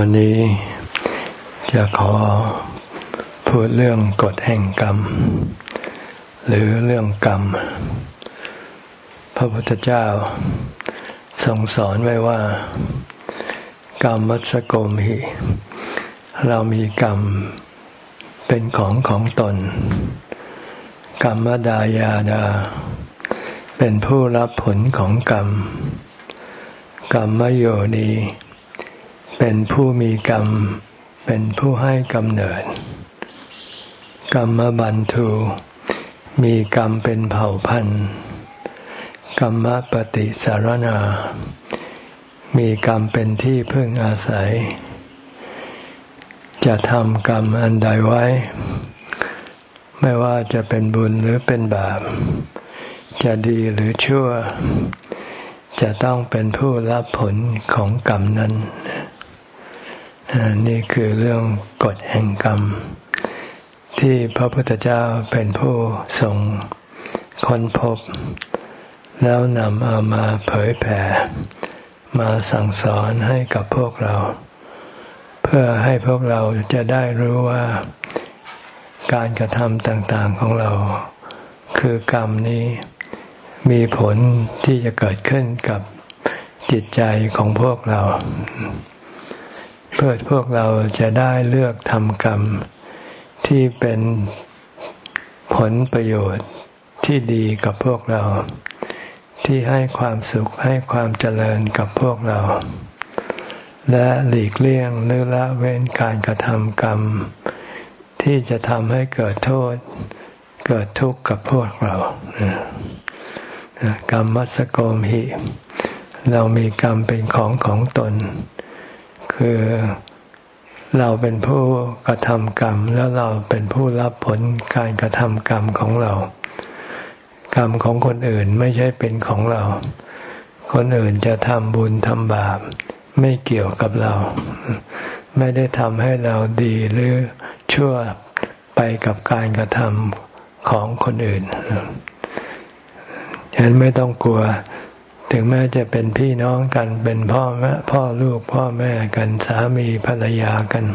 วันนี้จะขอพูดเรื่องกฎแห่งกรรม หรือเรื่องกรรม พระพุทธเจ้าทรงสอนไว้ว่า กรรมมัสโกมิ เรามีกรรมเป็นของของตน กรรมดายาดา เป็นผู้รับผลของกรรม กรรมโยนี เป็นผู้มีกรรม เป็นผู้ให้กำเนิด กรรมบันทูมีกรรมเป็นเผ่าพันธุ์ กรรมปฏิสารนา มีกรรมเป็นที่พึ่งอาศัย จะทำกรรมอันใดไว้ ไม่ว่าจะเป็นบุญหรือเป็นบาป จะดีหรือชั่ว จะต้องเป็นผู้รับผลของกรรมนั้น นี่คือเรื่องกฎแห่งกรรม ที่พระพุทธเจ้าเป็นผู้ทรงค้นพบ แล้วนำเอามาเผยแผ่ มาสั่งสอนให้กับพวกเรา เพื่อให้พวกเราจะได้รู้ว่าการกระทำต่างๆของเรา คือกรรมนี้มีผลที่จะเกิดขึ้นกับจิตใจของพวกเรา เพื่อพวกเราจะได้เลือกทำกรรม ที่เป็นผลประโยชน์ที่ดีกับพวกเรา ที่ให้ความสุขให้ความเจริญกับพวกเรา และหลีกเลี่ยงหรือละเว้นการกระทำกรรม ที่จะทำให้เกิดโทษ เกิดทุกข์กับพวกเรากรรมมัสโกมหิ เรามีกรรมเป็นของของตน คือเราเป็นผู้กระทำกรรม แล้วเราเป็นผู้รับผลการกระทำกรรมของเรา กรรมของคนอื่นไม่ใช่เป็นของเรา คนอื่นจะทำบุญทำบาป ไม่เกี่ยวกับเรา ไม่ได้ทำให้เราดีหรือชั่วไปกับการกระทำของคนอื่นฉะนั้นไม่ต้องกลัว ถึงแม้จะเป็นพี่น้องกันเป็นพ่อแม่พ่อลูกพ่อแม่กันสามีภรรยากัน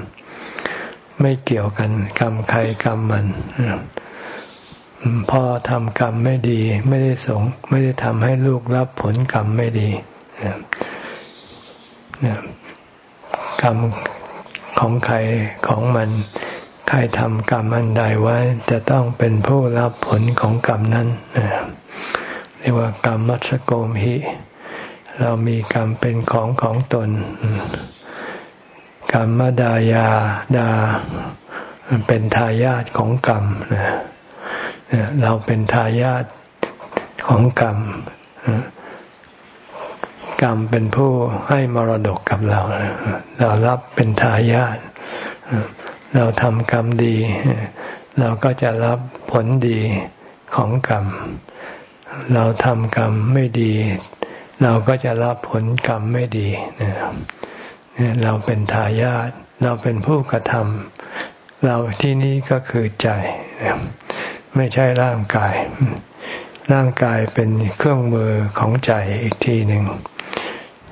ไม่เกี่ยวกันกรรมใครกรรมมันพ่อทำกรรมไม่ดี ไม่ได้สงไม่ได้ทำให้ลูกรับผลกรรมไม่ดีกรรมของใครของมัน ใครทำกรรมอันใดไว้จะต้องเป็นผู้รับผลของกรรมนั้น เรียกว่ากรรมมัสโกมหิ เรามีกรรมเป็นของของตน กรรมดายาดา เป็นทายาทของกรรมนะเราเป็นทายาทของกรรม กรรมเป็นผู้ให้มรดกกับเรา เรารับเป็นทายาทเราทำกรรมดี เราก็จะรับผลดีของกรรม เราทำกรรมไม่ดี เราก็จะรับผลกรรมไม่ดีเราเป็นทายาทเราเป็นผู้กระทำเราที่นี้ก็คือใจ ไม่ใช่ร่างกาย ร่างกายเป็นเครื่องมือของใจอีกทีหนึ่ง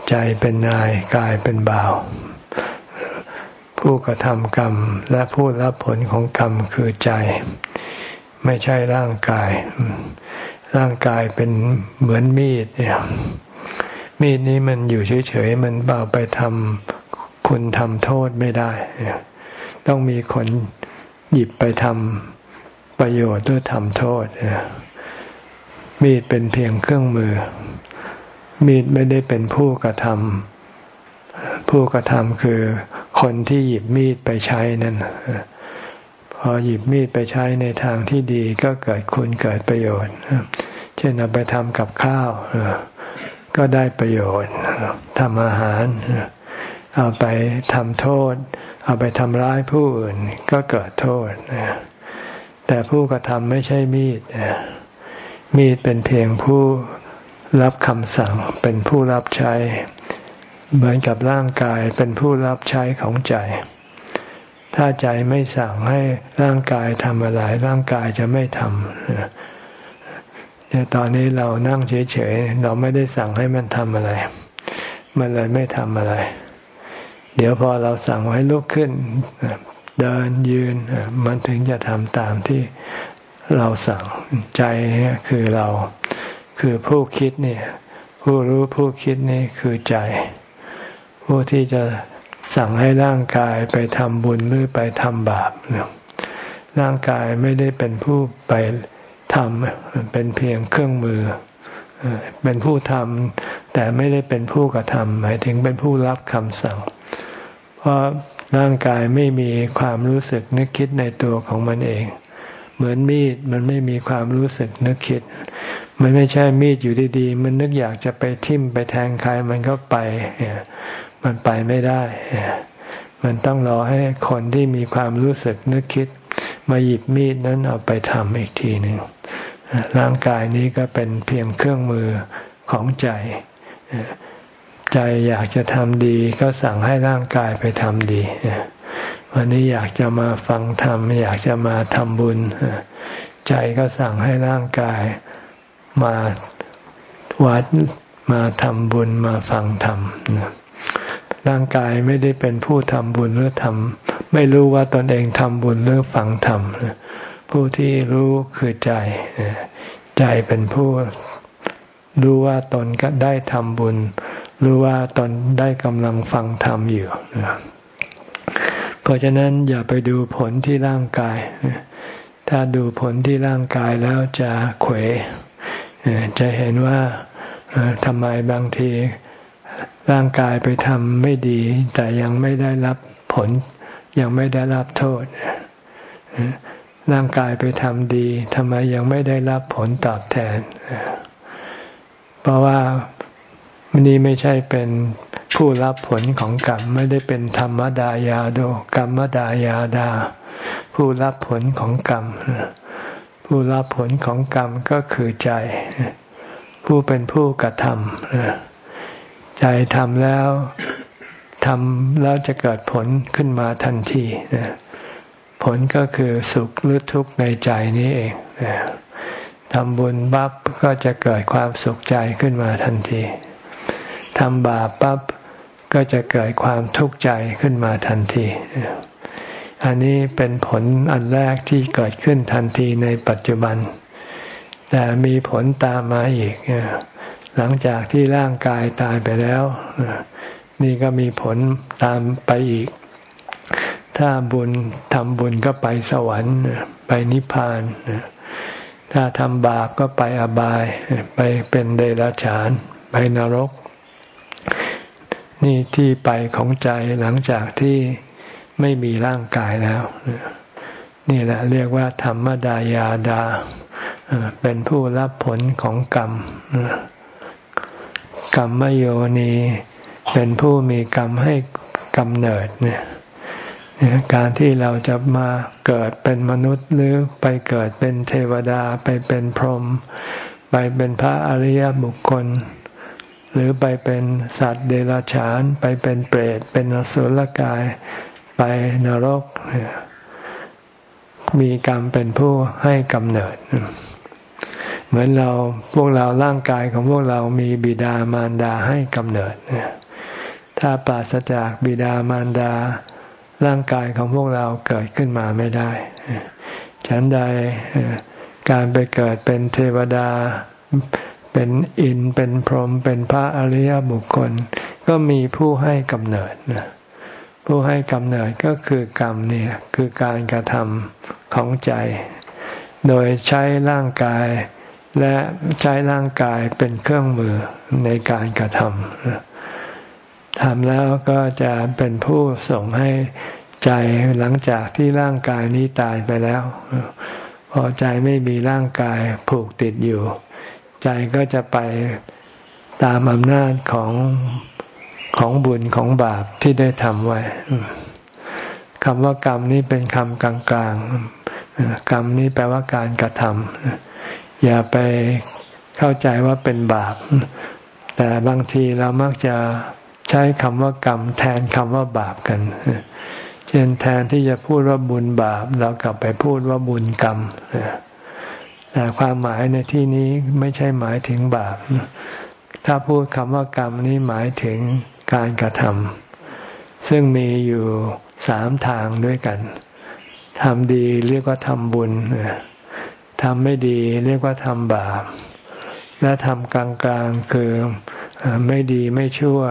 ใจเป็นนายกายเป็นบ่าว ผู้กระทำกรรมและผู้รับผลของกรรมคือใจ ไม่ใช่ร่างกาย ร่างกายเป็นเหมือนมีดเนี่ยมีดนี้มันอยู่เฉยๆมันเบาไปทำคุณทำโทษไม่ได้ ต้องมีคนหยิบไปทำประโยชน์หรือทำโทษมีดเป็นเพียงเครื่องมือ มีดไม่ได้เป็นผู้กระทำผู้กระทำคือคนที่หยิบมีดไปใช้นั่นพอหยิบมีดไปใช้ในทางที่ดีก็เกิดคุณเกิดประโยชน์ เช่นเอาไปทำกับข้าว ก็ได้ประโยชน์ทำอาหาร เอาไปทำโทษ เอาไปทำร้ายผู้อื่นก็เกิดโทษ แต่ผู้กระทำไม่ใช่มีด มีดเป็นเพียงผู้รับคำสั่งเป็นผู้รับใช้ เหมือนกับร่างกายเป็นผู้รับใช้ของใจ ถ้าใจไม่สั่งให้ร่างกายทำอะไร ร่างกายจะไม่ทำ แต่ตอนนี้เรานั่งเฉยๆ เราไม่ได้สั่งให้มันทำอะไร มันเลยไม่ทำอะไร เดี๋ยวพอเราสั่งให้ลุกขึ้น เดินยืน มันถึงจะทำตามที่เราสั่งใจนี่คือเราคือผู้คิดเนี่ย ผู้รู้ผู้คิดนี่คือใจ ผู้ที่จะสั่งให้ร่างกายไปทำบุญหรือไปทำบาปร่างกายไม่ได้เป็นผู้ไป ทำเป็นเพียงเครื่องมือ เป็นผู้ทำแต่ไม่ได้เป็นผู้กระทำหมายถึงเป็นผู้รับคำสั่ง เพราะร่างกายไม่มีความรู้สึกนึกคิดในตัวของมันเอง เหมือนมีดมันไม่มีความรู้สึกนึกคิด มันไม่ใช่มีดอยู่ดีๆ มันนึกอยากจะไปทิ่มไปแทงใครมันก็ไป มันไปไม่ได้ มันต้องรอให้คนที่มีความรู้สึกนึกคิด มาหยิบมีดนั้นเอาไปทำอีกทีหนึ่งร่างกายนี้ก็เป็นเพียงเครื่องมือของใจ ใจอยากจะทำดีก็สั่งให้ร่างกายไปทำดี วันนี้อยากจะมาฟังธรรมอยากจะมาทำบุญ ใจก็สั่งให้ร่างกายมาวัดมาทำบุญมาฟังธรรม ร่างกายไม่ได้เป็นผู้ทำบุญหรือทำไม่รู้ว่าตนเองทำบุญหรือฟังธรรมผู้ที่รู้คือใจ ใจเป็นผู้รู้ว่าตนก็ได้ทำบุญ รู้ว่าตนได้กำลังฟังธรรมอยู่เพราะฉะนั้นอย่าไปดูผลที่ร่างกาย ถ้าดูผลที่ร่างกายแล้วจะเขวจะเห็นว่าทำไมบางที ร่างกายไปทำไม่ดี แต่ยังไม่ได้รับผล ยังไม่ได้รับโทษ ร่างกายไปทำดีทำไมยังไม่ได้รับผลตอบแทน เพราะว่ามนนี้ไม่ใช่เป็นผู้รับผลของกรรม ไม่ได้เป็นธรรมดายาโดกรรมดายาดา ผู้รับผลของกรรม ผู้รับผลของกรรมก็คือใจ ผู้เป็นผู้กระทำ ใจทำแล้วทำแล้วจะเกิดผลขึ้นมาทันทีนะผลก็คือสุขหรือทุกข์ในใจนี้เองทำบุญบับก็จะเกิดความสุขใจขึ้นมาทันทีทำบาปปั๊บก็จะเกิดความทุกข์ใจขึ้นมาทันที อันนี้เป็นผลอันแรกที่เกิดขึ้นทันทีในปัจจุบัน แต่มีผลตามมาอีก หลังจากที่ร่างกายตายไปแล้ว นี่ก็มีผลตามไปอีก ถ้าบุญทำบุญก็ไปสวรรค์ไปนิพพาน ถ้าทำบาปก็ไปอบาย ไปเป็นเดรัจฉาน ไปนรก นี่ที่ไปของใจหลังจากที่ไม่มีร่างกายแล้ว นี่แหละเรียกว่า ธรรมดายาดา เป็นผู้รับผลของกรรม กรรมโยนี เป็นผู้มีกรรมให้กำเนิดเนี่ยการที่เราจะมาเกิดเป็นมนุษย์หรือไปเกิดเป็นเทวดาไปเป็นพรหมไปเป็นพระอริยบุคคล หรือไปเป็นสัตว์เดรัจฉาน ไปเป็นเปรตเป็นอสุรกาย ไปนรก มีกรรมเป็นผู้ให้กำเนิด เหมือนเราพวกเราร่างกายของพวกเรามีบิดามารดาให้กำเนิด ถ้าปราศจากบิดามารดา ร่างกายของพวกเราเกิดขึ้นมาไม่ได้ ฉันใดการไปเกิดเป็นเทวดา เป็นอิน เป็นพรหม เป็นพระอริยบุคคล ก็มีผู้ให้กำเนิดนะผู้ให้กำเนิดก็คือกรรมเนี่ยคือการกระทำของใจ โดยใช้ร่างกาย และใช้ร่างกายเป็นเครื่องมือในการกระทำทำแล้วก็จะเป็นผู้ส่งให้ใจหลังจากที่ร่างกายนี้ตายไปแล้ว พอใจไม่มีร่างกายผูกติดอยู่ ใจก็จะไปตามอำนาจของของบุญของบาปที่ได้ทำไว้คำว่ากรรมนี้เป็นคำกลางๆกรรมนี้แปลว่าการกระทำ อย่าไปเข้าใจว่าเป็นบาป แต่บางทีเรามักจะใช้คำว่ากรรม แทนคำว่าบาปกันเช่นแทนที่จะพูดว่าบุญบาป เรากลับไปพูดว่าบุญกรรมแต่ความหมายในที่นี้ไม่ใช่หมายถึงบาป ถ้าพูดคำว่ากรรมนี้หมายถึงการกระทซึ่งมีอยู่สามทางด้วยกันทำดีเรียกว่าทำบุญ ทำไม่ดีเรียกว่าทำบาป และทำกลางๆคือไม่ดีไม่ชั่ว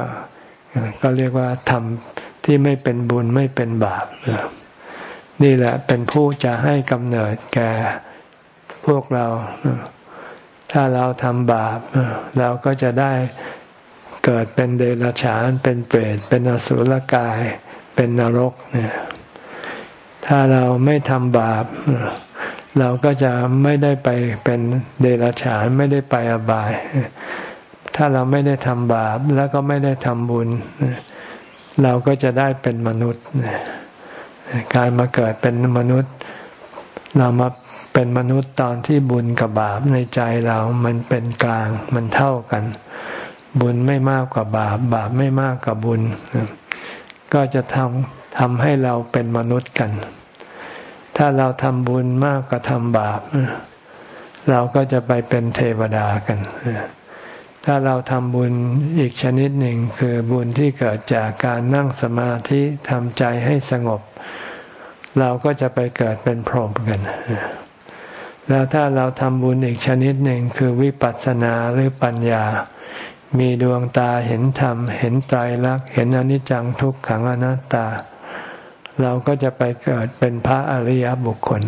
ก็เรียกว่าทำที่ไม่เป็นบุญไม่เป็นบาป นี่แหละเป็นผู้จะให้กำเนิดแก่พวกเรา ถ้าเราทำบาป เราก็จะได้เกิดเป็นเดรัจฉานเป็นเปรตเป็นอสุรกาย เป็นนรกเนี่ยถ้าเราไม่ทำบาป เราก็จะไม่ได้ไปเป็นเดรัจฉานไม่ได้ไปอบาย ถ้าเราไม่ได้ทำบาปแล้วก็ไม่ได้ทำบุญ เราก็จะได้เป็นมนุษย์ การมาเกิดเป็นมนุษย์ เรามาเป็นมนุษย์ตอนที่บุญกับบาปในใจเรา มันเป็นกลางมันเท่ากัน บุญไม่มากกว่าบาป บาปไม่มากกว่าบุญ ก็จะทำทำให้เราเป็นมนุษย์กัน ถ้าเราทำบุญมากกว่าทำบาป เราก็จะไปเป็นเทวดากัน ถ้าเราทำบุญอีกชนิดหนึ่งคือบุญที่เกิดจากการนั่งสมาธิทำใจให้สงบ เราก็จะไปเกิดเป็นพรหมกัน แล้วถ้าเราทำบุญอีกชนิดหนึ่งคือวิปัสสนาหรือปัญญามีดวงตาเห็นธรรม เห็นไตรลักเห็นอนิจจังทุกขังอนัตตา เราก็จะไปเกิดเป็นพระอริยบุคคล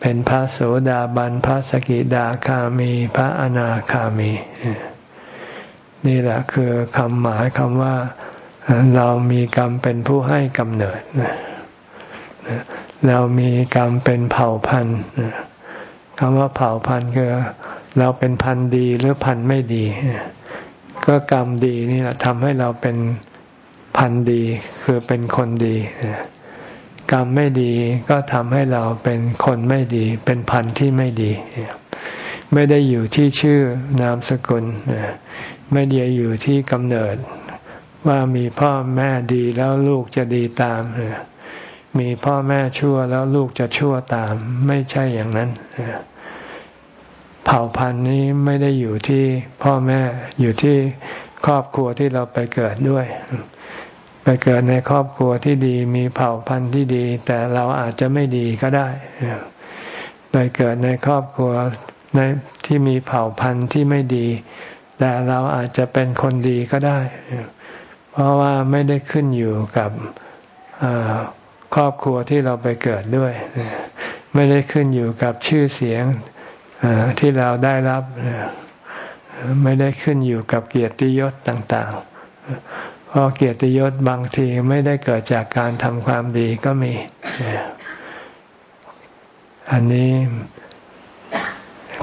เป็นพระโสดาบัน พระสกิดาคามี พระอนาคามี นี่แหละคือคำหมายคำว่าเรามีกรรมเป็นผู้ให้กำเนิด เรามีกรรมเป็นเผ่าพันธุ์คำว่าเผ่าพันธุ์คือเราเป็นพันธุ์ดีหรือพันธุ์ไม่ดี ก็กรรมดีนี่แหละทำให้เราเป็น พันดีคือเป็นคนดี กรรมไม่ดีก็ทำให้เราเป็นคนไม่ดี เป็นพันที่ไม่ดี ไม่ได้อยู่ที่ชื่อนามสกุล ไม่ได้อยู่ที่กำเนิด ว่ามีพ่อแม่ดีแล้วลูกจะดีตาม มีพ่อแม่ชั่วแล้วลูกจะชั่วตาม ไม่ใช่อย่างนั้นเผ่าพันธุ์นี้ไม่ได้อยู่ที่พ่อแม่อยู่ที่ครอบครัวที่เราไปเกิดด้วย ไปเกิดในครอบครัวที่ดีมีเผ่าพันธุ์ที่ดี แต่เราอาจจะไม่ดีก็ได้ไปเกิดในครอบครัวในที่มีเผ่าพันธุ์ที่ไม่ดี แต่เราอาจจะเป็นคนดีก็ได้ เพราะว่าไม่ได้ขึ้นอยู่กับครอบครัวที่เราไปเกิดด้วย ไม่ได้ขึ้นอยู่กับชื่อเสียงที่เราได้รับ ไม่ได้ขึ้นอยู่กับเกียรติยศต่างๆ เพราะเกียรติยศบางทีไม่ได้เกิดจากการทำความดีก็มี อันนี้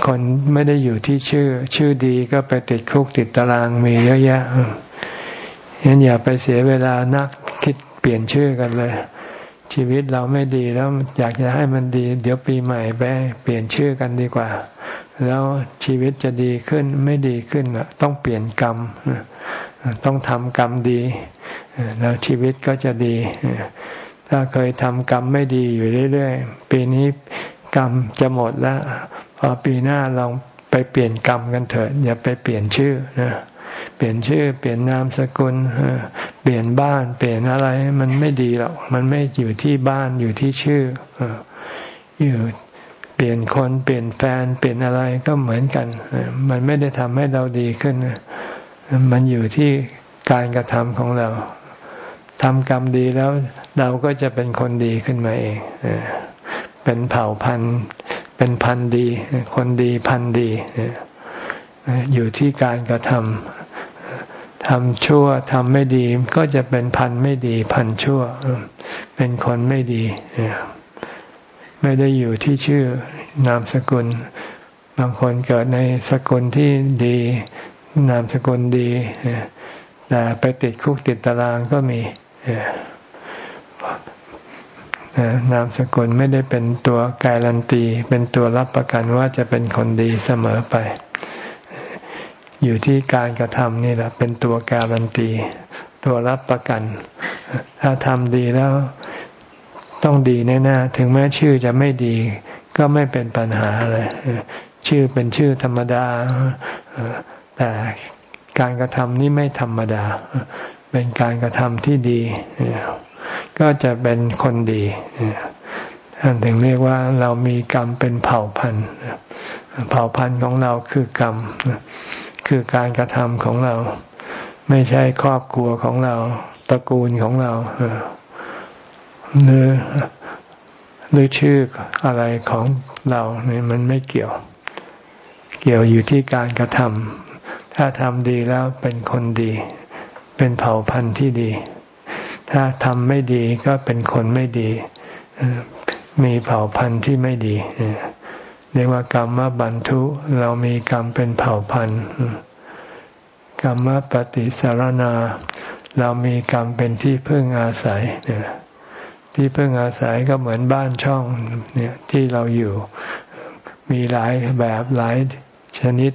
คนไม่ได้อยู่ที่ชื่อ ชื่อดีก็ไปติดคุกติดตารางมีเยอะแยะงั้นอย่าไปเสียเวลานักคิดเปลี่ยนชื่อกันเลย ชีวิตเราไม่ดีแล้วอยากจะให้มันดี เดี๋ยวปีใหม่ไปเปลี่ยนชื่อกันดีกว่า แล้วชีวิตจะดีขึ้นไม่ดีขึ้นต้องเปลี่ยนกรรม ต้องทำกรรมดี แล้วชีวิตก็จะดี ถ้าเคยทำกรรมไม่ดีอยู่เรื่อยๆ ปีนี้กรรมจะหมดแล้ว พอปีหน้าลองไปเปลี่ยนกรรมกันเถิด อย่าไปเปลี่ยนชื่อนะเปลี่ยนชื่อ เปลี่ยนนามสกุลเปลี่ยนบ้าน เปลี่ยนอะไร มันไม่ดีหรอก มันไม่อยู่ที่บ้านอยู่ที่ชื่ออยู่เปลี่ยนคนเปลี่ยนแฟนเปลี่ยนอะไรก็เหมือนกัน มันไม่ได้ทำให้เราดีขึ้น มันอยู่ที่การกระทำของเราทำกรรมดีแล้วเราก็จะเป็นคนดีขึ้นมาเองเป็นเผ่าพันธุ์เป็นพันธุ์ดี คนดีพันธุ์ดี อยู่ที่การกระทำทำชั่วทำไม่ดีก็จะเป็นพันไม่ดี พันชั่ว เป็นคนไม่ดี ไม่ได้อยู่ที่ชื่อนามสกุล บางคนเกิดในสกุลที่ดี นามสกุลดีแต่ไปติดคุกติดตารางก็มีนามสกุลไม่ได้เป็นตัวการันตี เป็นตัวรับประกันว่าจะเป็นคนดีเสมอไป อยู่ที่การกระทำนี่แหละ เป็นตัวการันตี ตัวรับประกัน ถ้าทำดีแล้วต้องดีแน่ๆถึงแม้ชื่อจะไม่ดี ก็ไม่เป็นปัญหาเลยชื่อเป็นชื่อธรรมดา แต่การกระทำนี่ไม่ธรรมดา เป็นการกระทำที่ดี ก็จะเป็นคนดีท่านถึงเรียกว่าเรามีกรรมเป็นเผ่าพันธุ์เผ่าพันธุ์ของเราคือกรรม คือการกระทำของเรา ไม่ใช่ครอบครัวของเราตระกูลของเราหรือหรือชื่ออะไรของเราเนี่ยมันไม่เกี่ยว เกี่ยวอยู่ที่การกระทำ ถ้าทำดีแล้วเป็นคนดี เป็นเผ่าพันธุ์ที่ดี ถ้าทำไม่ดีก็เป็นคนไม่ดี มีเผ่าพันธุ์ที่ไม่ดีเรียกว่ากรรมบันทุ เรามีกรรมเป็นเผ่าพันธุ์กรรมปฏิสารนา เรามีกรรมเป็นที่พึ่งอาศัยที่พึ่งอาศัยก็เหมือนบ้านช่องเนี่ยที่เราอยู่ มีหลายแบบหลายชนิด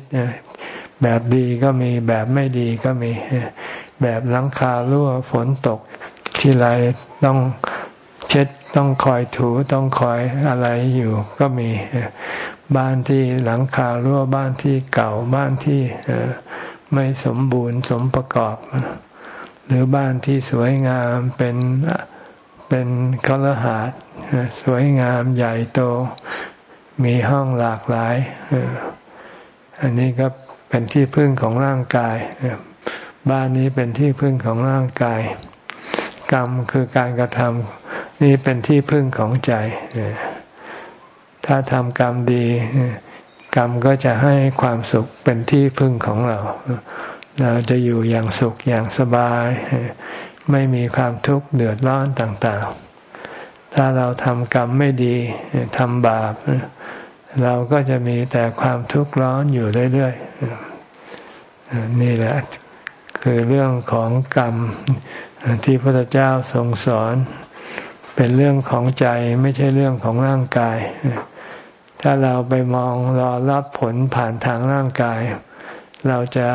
แบบดีก็มีแบบไม่ดีก็มี แบบหลังคารั่วฝนตก ที่ไรต้องเช็ดต้องคอยถูต้องคอยอะไรอยู่ก็มี บ้านที่หลังคารั่วบ้านที่เก่าบ้านที่ไม่สมบูรณ์สมประกอบ หรือบ้านที่สวยงามเป็นเป็นคลหาดสวยงามใหญ่โตมีห้องหลากหลายอันนี้ก็ เป็นที่พึ่งของร่างกาย บ้านนี้เป็นที่พึ่งของร่างกาย กรรมคือการกระทำนี่เป็นที่พึ่งของใจ ถ้าทำกรรมดี กรรมก็จะให้ความสุขเป็นที่พึ่งของเรา เราจะอยู่อย่างสุขอย่างสบาย ไม่มีความทุกข์เดือดร้อนต่าง ๆ ถ้าเราทำกรรมไม่ดีทำบาป เราก็จะมีแต่ความทุกข์ร้อนอยู่เรื่อยๆนี่แหละ คือเรื่องของกรรมที่พระพุทธเจ้าทรงสอน เป็นเรื่องของใจไม่ใช่เรื่องของร่างกาย ถ้าเราไปมองรอรับผลผ่านทางร่างกาย เราจะ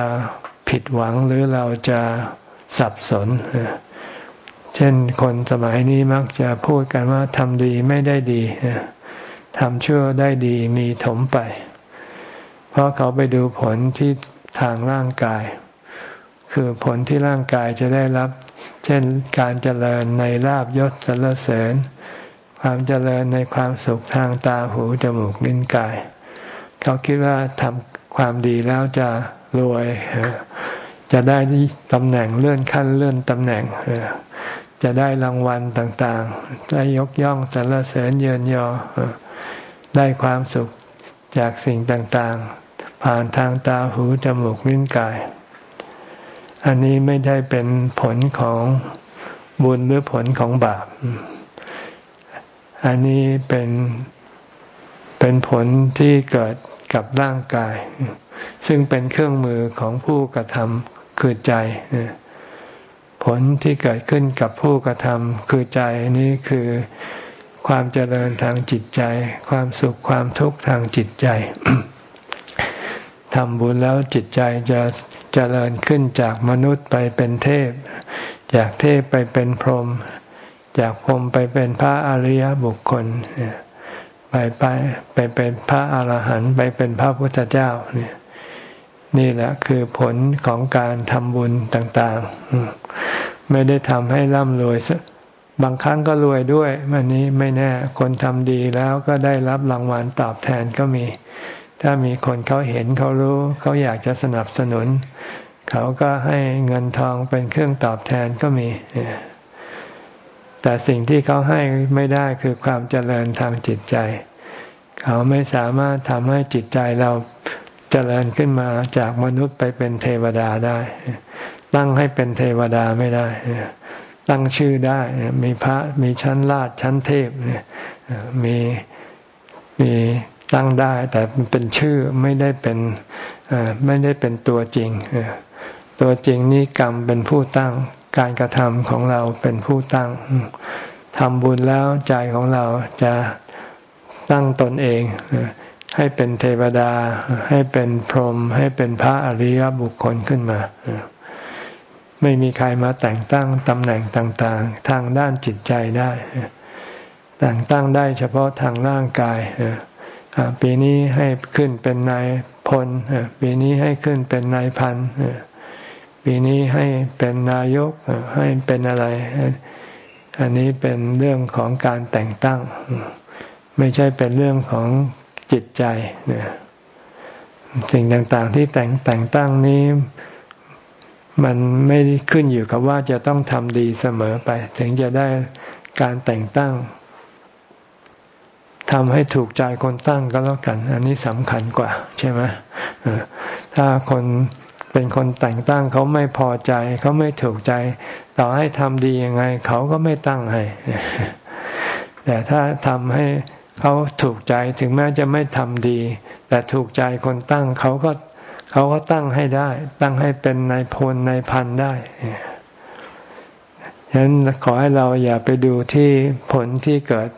ผิดหวังหรือเราจะสับสน เช่นคนสมัยนี้มักจะพูดกันว่าทำดีไม่ได้ดี ทำชั่วได้ดีมีถมไป เพราะเขาไปดูผลที่ทางร่างกาย คือผลที่ร่างกายจะได้รับ เช่นการเจริญในลาบยศสรรเสริญ ความเจริญในความสุขทางตาหูจมูกลิ้นกาย เขาคิดว่าทำความดีแล้วจะรวย จะได้ตำแหน่งเลื่อนขั้นเลื่อนตำแหน่งจะได้รางวัลต่างๆ ได้ยกย่องสรรเสริญเยินยอ ได้ความสุขจากสิ่งต่างๆ ผ่านทางตาหูจมูกลิ้นกาย อันนี้ไม่ได้เป็นผลของบุญหรือผลของบาป อันนี้เป็นเป็นผลที่เกิดกับร่างกาย ซึ่งเป็นเครื่องมือของผู้กระทำคือใจ ผลที่เกิดขึ้นกับผู้กระทำคือใจนี้คือ ความเจริญทางจิตใจ ความสุขความทุกข์ทางจิตใจทำบุญแล้วจิตใจจะเจริญขึ้นจากมนุษย์ไปเป็นเทพ จากเทพไปเป็นพรหมจากพรหมไปเป็นพระอริยบุคคลไปไปไปเป็นพระอาหารหันต์ไปเป็นพระพุทธเจ้าเนี่ยนี่แหละคือผลของการทำบุญต่าง ๆ ไม่ได้ทำให้ร่ำรวย บางครั้งก็รวยด้วยมันนี้ไม่แน่ คนทำดีแล้วก็ได้รับรางวัลตอบแทนก็มี ถ้ามีคนเขาเห็นเขารู้เขาอยากจะสนับสนุน เขาก็ให้เงินทองเป็นเครื่องตอบแทนก็มี แต่สิ่งที่เขาให้ไม่ได้คือความเจริญทางจิตใจ เขาไม่สามารถทำให้จิตใจเราเจริญขึ้นมาจากมนุษย์ไปเป็นเทวดาได้ ตั้งให้เป็นเทวดาไม่ได้ ตั้งชื่อได้ มีพระมีชั้นราชชั้นเทพเมีมีตั้งได้ แต่เป็นชื่อไม่ได้เป็นไม่ได้เป็นตัวจริง ตัวจริงนี่กรรมเป็นผู้ตั้งการกระทำของเราเป็นผู้ตั้งทำบุญแล้วใจของเราจะตั้งตนเองให้เป็นเทวดา ให้เป็นพรหมให้เป็นพระอริยบุคคลขึ้นมา ไม่มีใครมาแต่งตั้งตำแหน่งต่างๆ ทางด้านจิตใจได้ แต่งตั้งได้เฉพาะทางร่างกายปีนี้ให้ขึ้นเป็นนายพลปีนี้ให้ขึ้นเป็นนายพันปีนี้ให้เป็นนายกให้เป็นอะไร อันนี้เป็นเรื่องของการแต่งตั้ง ไม่ใช่เป็นเรื่องของจิตใจเนี่ยสิ่งต่างๆที่แต่งแต่งตั้งนี้ มันไม่ขึ้นอยู่กับว่าจะต้องทำดีเสมอไป ถึงจะได้การแต่งตั้งทำให้ถูกใจคนตั้งก็แล้วกัน อันนี้สำคัญกว่า ใช่ไหมถ้าคนเป็นคนแต่งตั้งเขาไม่พอใจเขาไม่ถูกใจ ต่อให้ทำดียังไง เขาก็ไม่ตั้งให้ แต่ถ้าทำให้เขาถูกใจถึงแม้จะไม่ทำดี แต่ถูกใจคนตั้งเขาก็ เขาก็ตั้งให้ได้ ตั้งให้เป็นนายพลนายพันได้ฉะนั้นขอให้เราอย่าไปดูที่ผลที่เกิด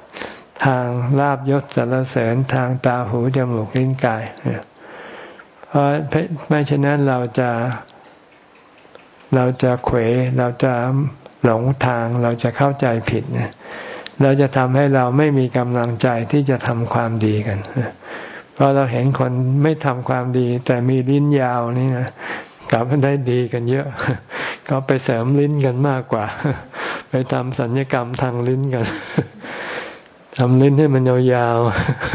ทางลาบยศสรรเสริญทางตาหูจมูกลิ้นกาย เพราะไม่เช่นนั้นเราจะเราจะเขวเราจะหลงทางเราจะเข้าใจผิดเราจะทำให้เราไม่มีกำลังใจที่จะทำความดีกัน พราะเราเห็นคนไม่ทำความดี แต่มีลิ้นยาวนี่นะกลับได้ดีกันเยอะ ก็ไปเสริมลิ้นกันมากกว่า ไปทำสัญญกรรมทางลิ้นกันทำลิ้นให้มันยาว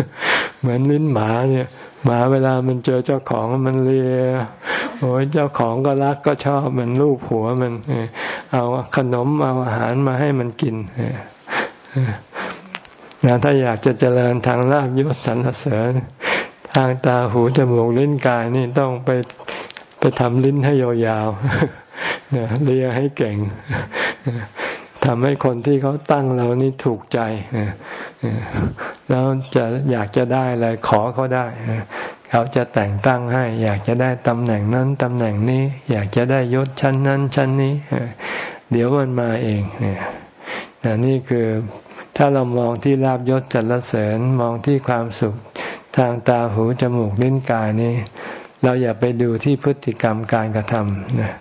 ๆ เหมือนลิ้นหมาเนี่ยหมาเวลามันเจอเจ้าของมันเลียโอ้ยเจ้าของก็รักก็ชอบมันลูบหัวมันเอาขนมเอาอาหารมาให้มันกินนะถ้าอยากจะเจริญทางลาบยศสรรเสริญ ทางตาหูจมูกลิ้นกายนี่ต้องไปไปทำลิ้นให้ยาวๆเลียให้เก่งทำให้คนที่เขาตั้งเรานี่ถูกใจแล้วจะอยากจะได้อะไรขอเขาได้เขาจะแต่งตั้งให้ อยากจะได้ตำแหน่งนั้นตำแหน่งนี้ อยากจะได้ยศชั้นนั้นชั้นนี้ เดี๋ยวมันมาเองนี่คือถ้าเรามองที่ลาบยศจัดรเสริญมองที่ความสุข ทางตาหูจมูกลิ้นกายนี่เราอย่าไปดูที่พฤติกรรมการกระทำนะ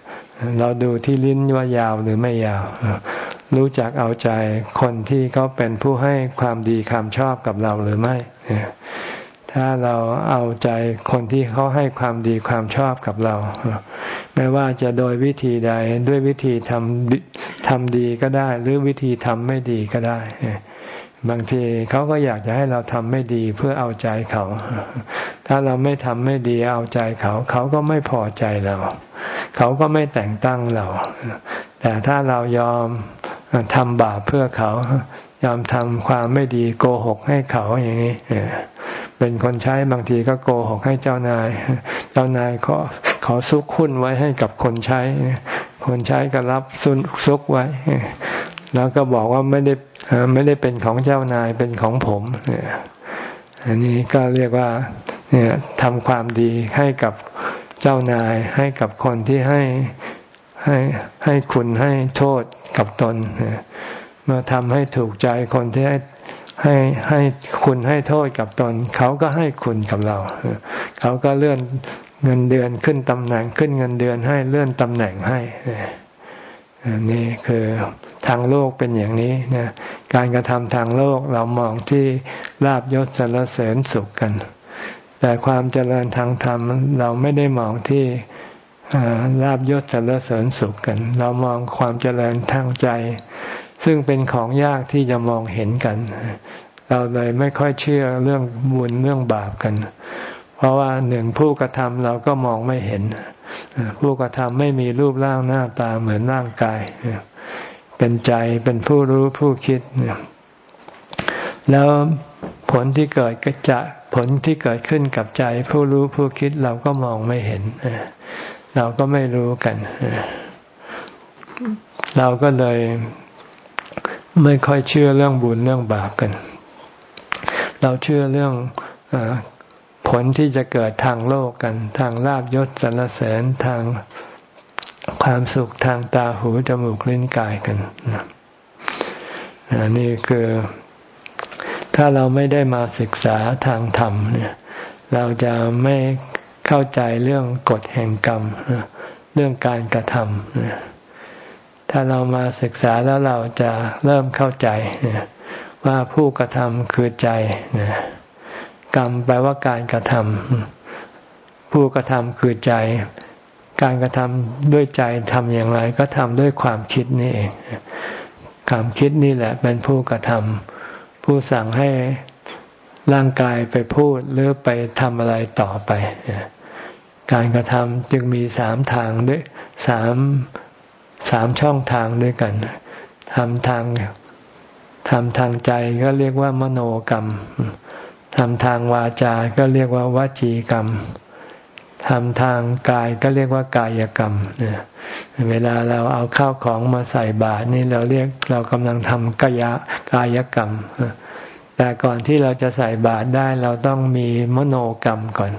เราดูที่ลิ้นว่ายาวหรือไม่ยาว รู้จักเอาใจคนที่เขาเป็นผู้ให้ความดีความชอบกับเราหรือไม่ ถ้าเราเอาใจคนที่เขาให้ความดีความชอบกับเรา ไม่ว่าจะโดยวิธีใดด้วยวิธีทำทำดีก็ได้ หรือวิธีทำไม่ดีก็ได้ บางทีเขาก็อยากจะให้เราทำไม่ดีเพื่อเอาใจเขา ถ้าเราไม่ทำไม่ดีเอาใจเขา เขาก็ไม่พอใจเรา เขาก็ไม่แต่งตั้งเรา แต่ถ้าเรายอมทำบาปเพื่อเขา ยอมทำความไม่ดีโกหกให้เขาอย่างนี้เป็นคนใช้บางทีก็โกหกให้เจ้านาย เจ้านายขอขอซุกหุ้นไว้ให้กับคนใช้ คนใช้ก็รับซุนซุกไว้ แล้วก็บอกว่าไม่ได้ไม่ได้เป็นของเจ้านายเป็นของผมเนี่ยอันนี้ก็เรียกว่าเนี่ยทำความดีให้กับเจ้านายให้กับคนที่ให้ให้ให้คุณให้โทษกับตนเมื่อทำให้ถูกใจคนที่ให้ให้ให้คุณให้โทษกับตน เขาก็ให้คุณกับเรา เขาก็เลื่อนเงินเดือนขึ้นตำแหน่งขึ้นเงินเดือนให้เลื่อนตำแหน่งให้ นี่คือทางโลกเป็นอย่างนี้นะการกระทำทางโลกเรามองที่ลาบยศสรรเสริญสุขกัน แต่ความเจริญทางธรรมเราไม่ได้มองที่ลาบยศสรรเสริญสุขกัน เรามองความเจริญทางใจ ซึ่งเป็นของยากที่จะมองเห็นกัน เราเลยไม่ค่อยเชื่อเรื่องบุญเรื่องบาปกัน เพราะว่าหนึ่งผู้กระทำเราก็มองไม่เห็น ผู้กระทำไม่มีรูปร่างหน้าตาเหมือนร่างกาย เป็นใจเป็นผู้รู้ผู้คิด แล้วผลที่เกิดก็จะผลที่เกิดขึ้นกับใจ ผู้รู้ผู้คิดเราก็มองไม่เห็น เราก็ไม่รู้กัน เราก็เลยไม่ค่อยเชื่อเรื่องบุญเรื่องบาปกัน เราเชื่อเรื่องอ ผลที่จะเกิดทางโลกกัน ทางลาบยศสรรเสริญทางความสุขทางตาหูจมูกลิ้นกายกันนี่คือถ้าเราไม่ได้มาศึกษาทางธรรมเนี่ย เราจะไม่เข้าใจเรื่องกฎแห่งกรรม เรื่องการกระทำถ้าเรามาศึกษาแล้วเราจะเริ่มเข้าใจว่าผู้กระทำคือใจ กรรมแปลว่าการกระทำผู้กระทำคือใจ การกระทำด้วยใจทำอย่างไร ก็ทำด้วยความคิดนี่เองความคิดนี่แหละเป็นผู้กระทำผู้สั่งให้ร่างกายไปพูดหรือไปทำอะไรต่อไป การกระทำจึงมีสามทางด้วยสามสามช่องทางด้วยกันทำทางทำทางใจก็เรียกว่ามโนกรรม ทำทางวาจาก็เรียกว่าวจีกรรมทำทางกายก็เรียกว่ากายกรรมเนี่ยเวลาเราเอาข้าวของมาใส่บาตรนี่เราเรียกเรากำลังทำกายกายกรรม แต่ก่อนที่เราจะใส่บาตรได้เราต้องมีมโนกรรมก่อน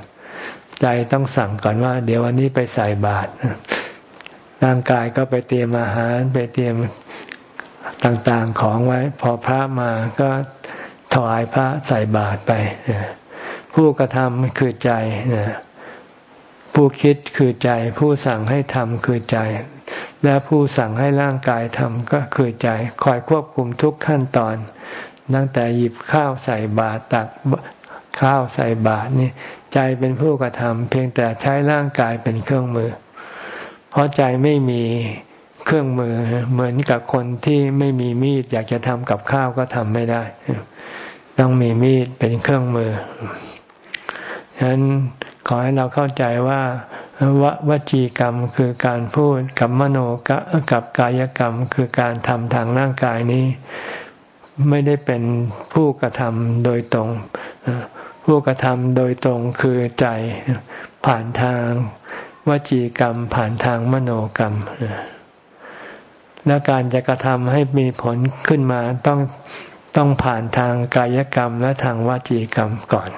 ใจต้องสั่งก่อนว่า เดี๋ยววันนี้ไปใส่บาตรร่างกายก็ไปเตรียมอาหารไปเตรียมต่างๆของไว้ พอพระมาก็ ถวายพระใส่บาตรไป ผู้กระทำคือใจ ผู้คิดคือใจ ผู้สั่งให้ทำคือใจ และผู้สั่งให้ร่างกายทำก็คือใจ คอยควบคุมทุกขั้นตอน ตั้งแต่หยิบข้าวใส่บาตรตักข้าวใส่บาตรนี่ใจเป็นผู้กระทำเพียงแต่ใช้ร่างกายเป็นเครื่องมือ เพราะใจไม่มีเครื่องมือเหมือนกับคนที่ไม่มีมีดอยากจะทำกับข้าวก็ทำไม่ได้ ต้องมีมีดเป็นเครื่องมือฉะนั้นขอให้เราเข้าใจว่าววจีกรรมคือการพูดกับมโนกับกายกรรมคือการทำทางร่างกายนี้ ไม่ได้เป็นผู้กระทำโดยตรง ผู้กระทำโดยตรงคือใจผ่านทางวจีกรรมผ่านทางมโนกรรมและการจะกระทำให้มีผลขึ้นมาต้อง ต้องผ่านทางกายกรรมและทางวาจีกรรมก่อน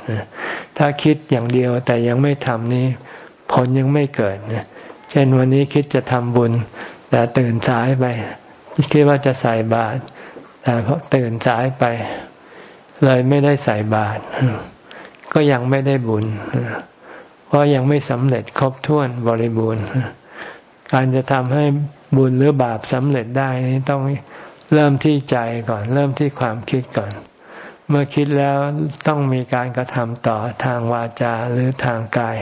ถ้าคิดอย่างเดียวแต่ยังไม่ทำนี้ ผลยังไม่เกิด เช่นวันนี้คิดจะทำบุญ แต่ตื่นสายไป คิดว่าจะใส่บาตรแต่พอตื่นสายไป เลยไม่ได้ใส่บาตรก็ยังไม่ได้บุญ เพราะยังไม่สำเร็จครบถ้วนบริบูรณ์ การจะทำให้บุญหรือบาปสำเร็จได้นี้ต้อง เริ่มที่ใจก่อน เริ่มที่ความคิดก่อน เมื่อคิดแล้วต้องมีการกระทำต่อทางวาจาหรือทางกาย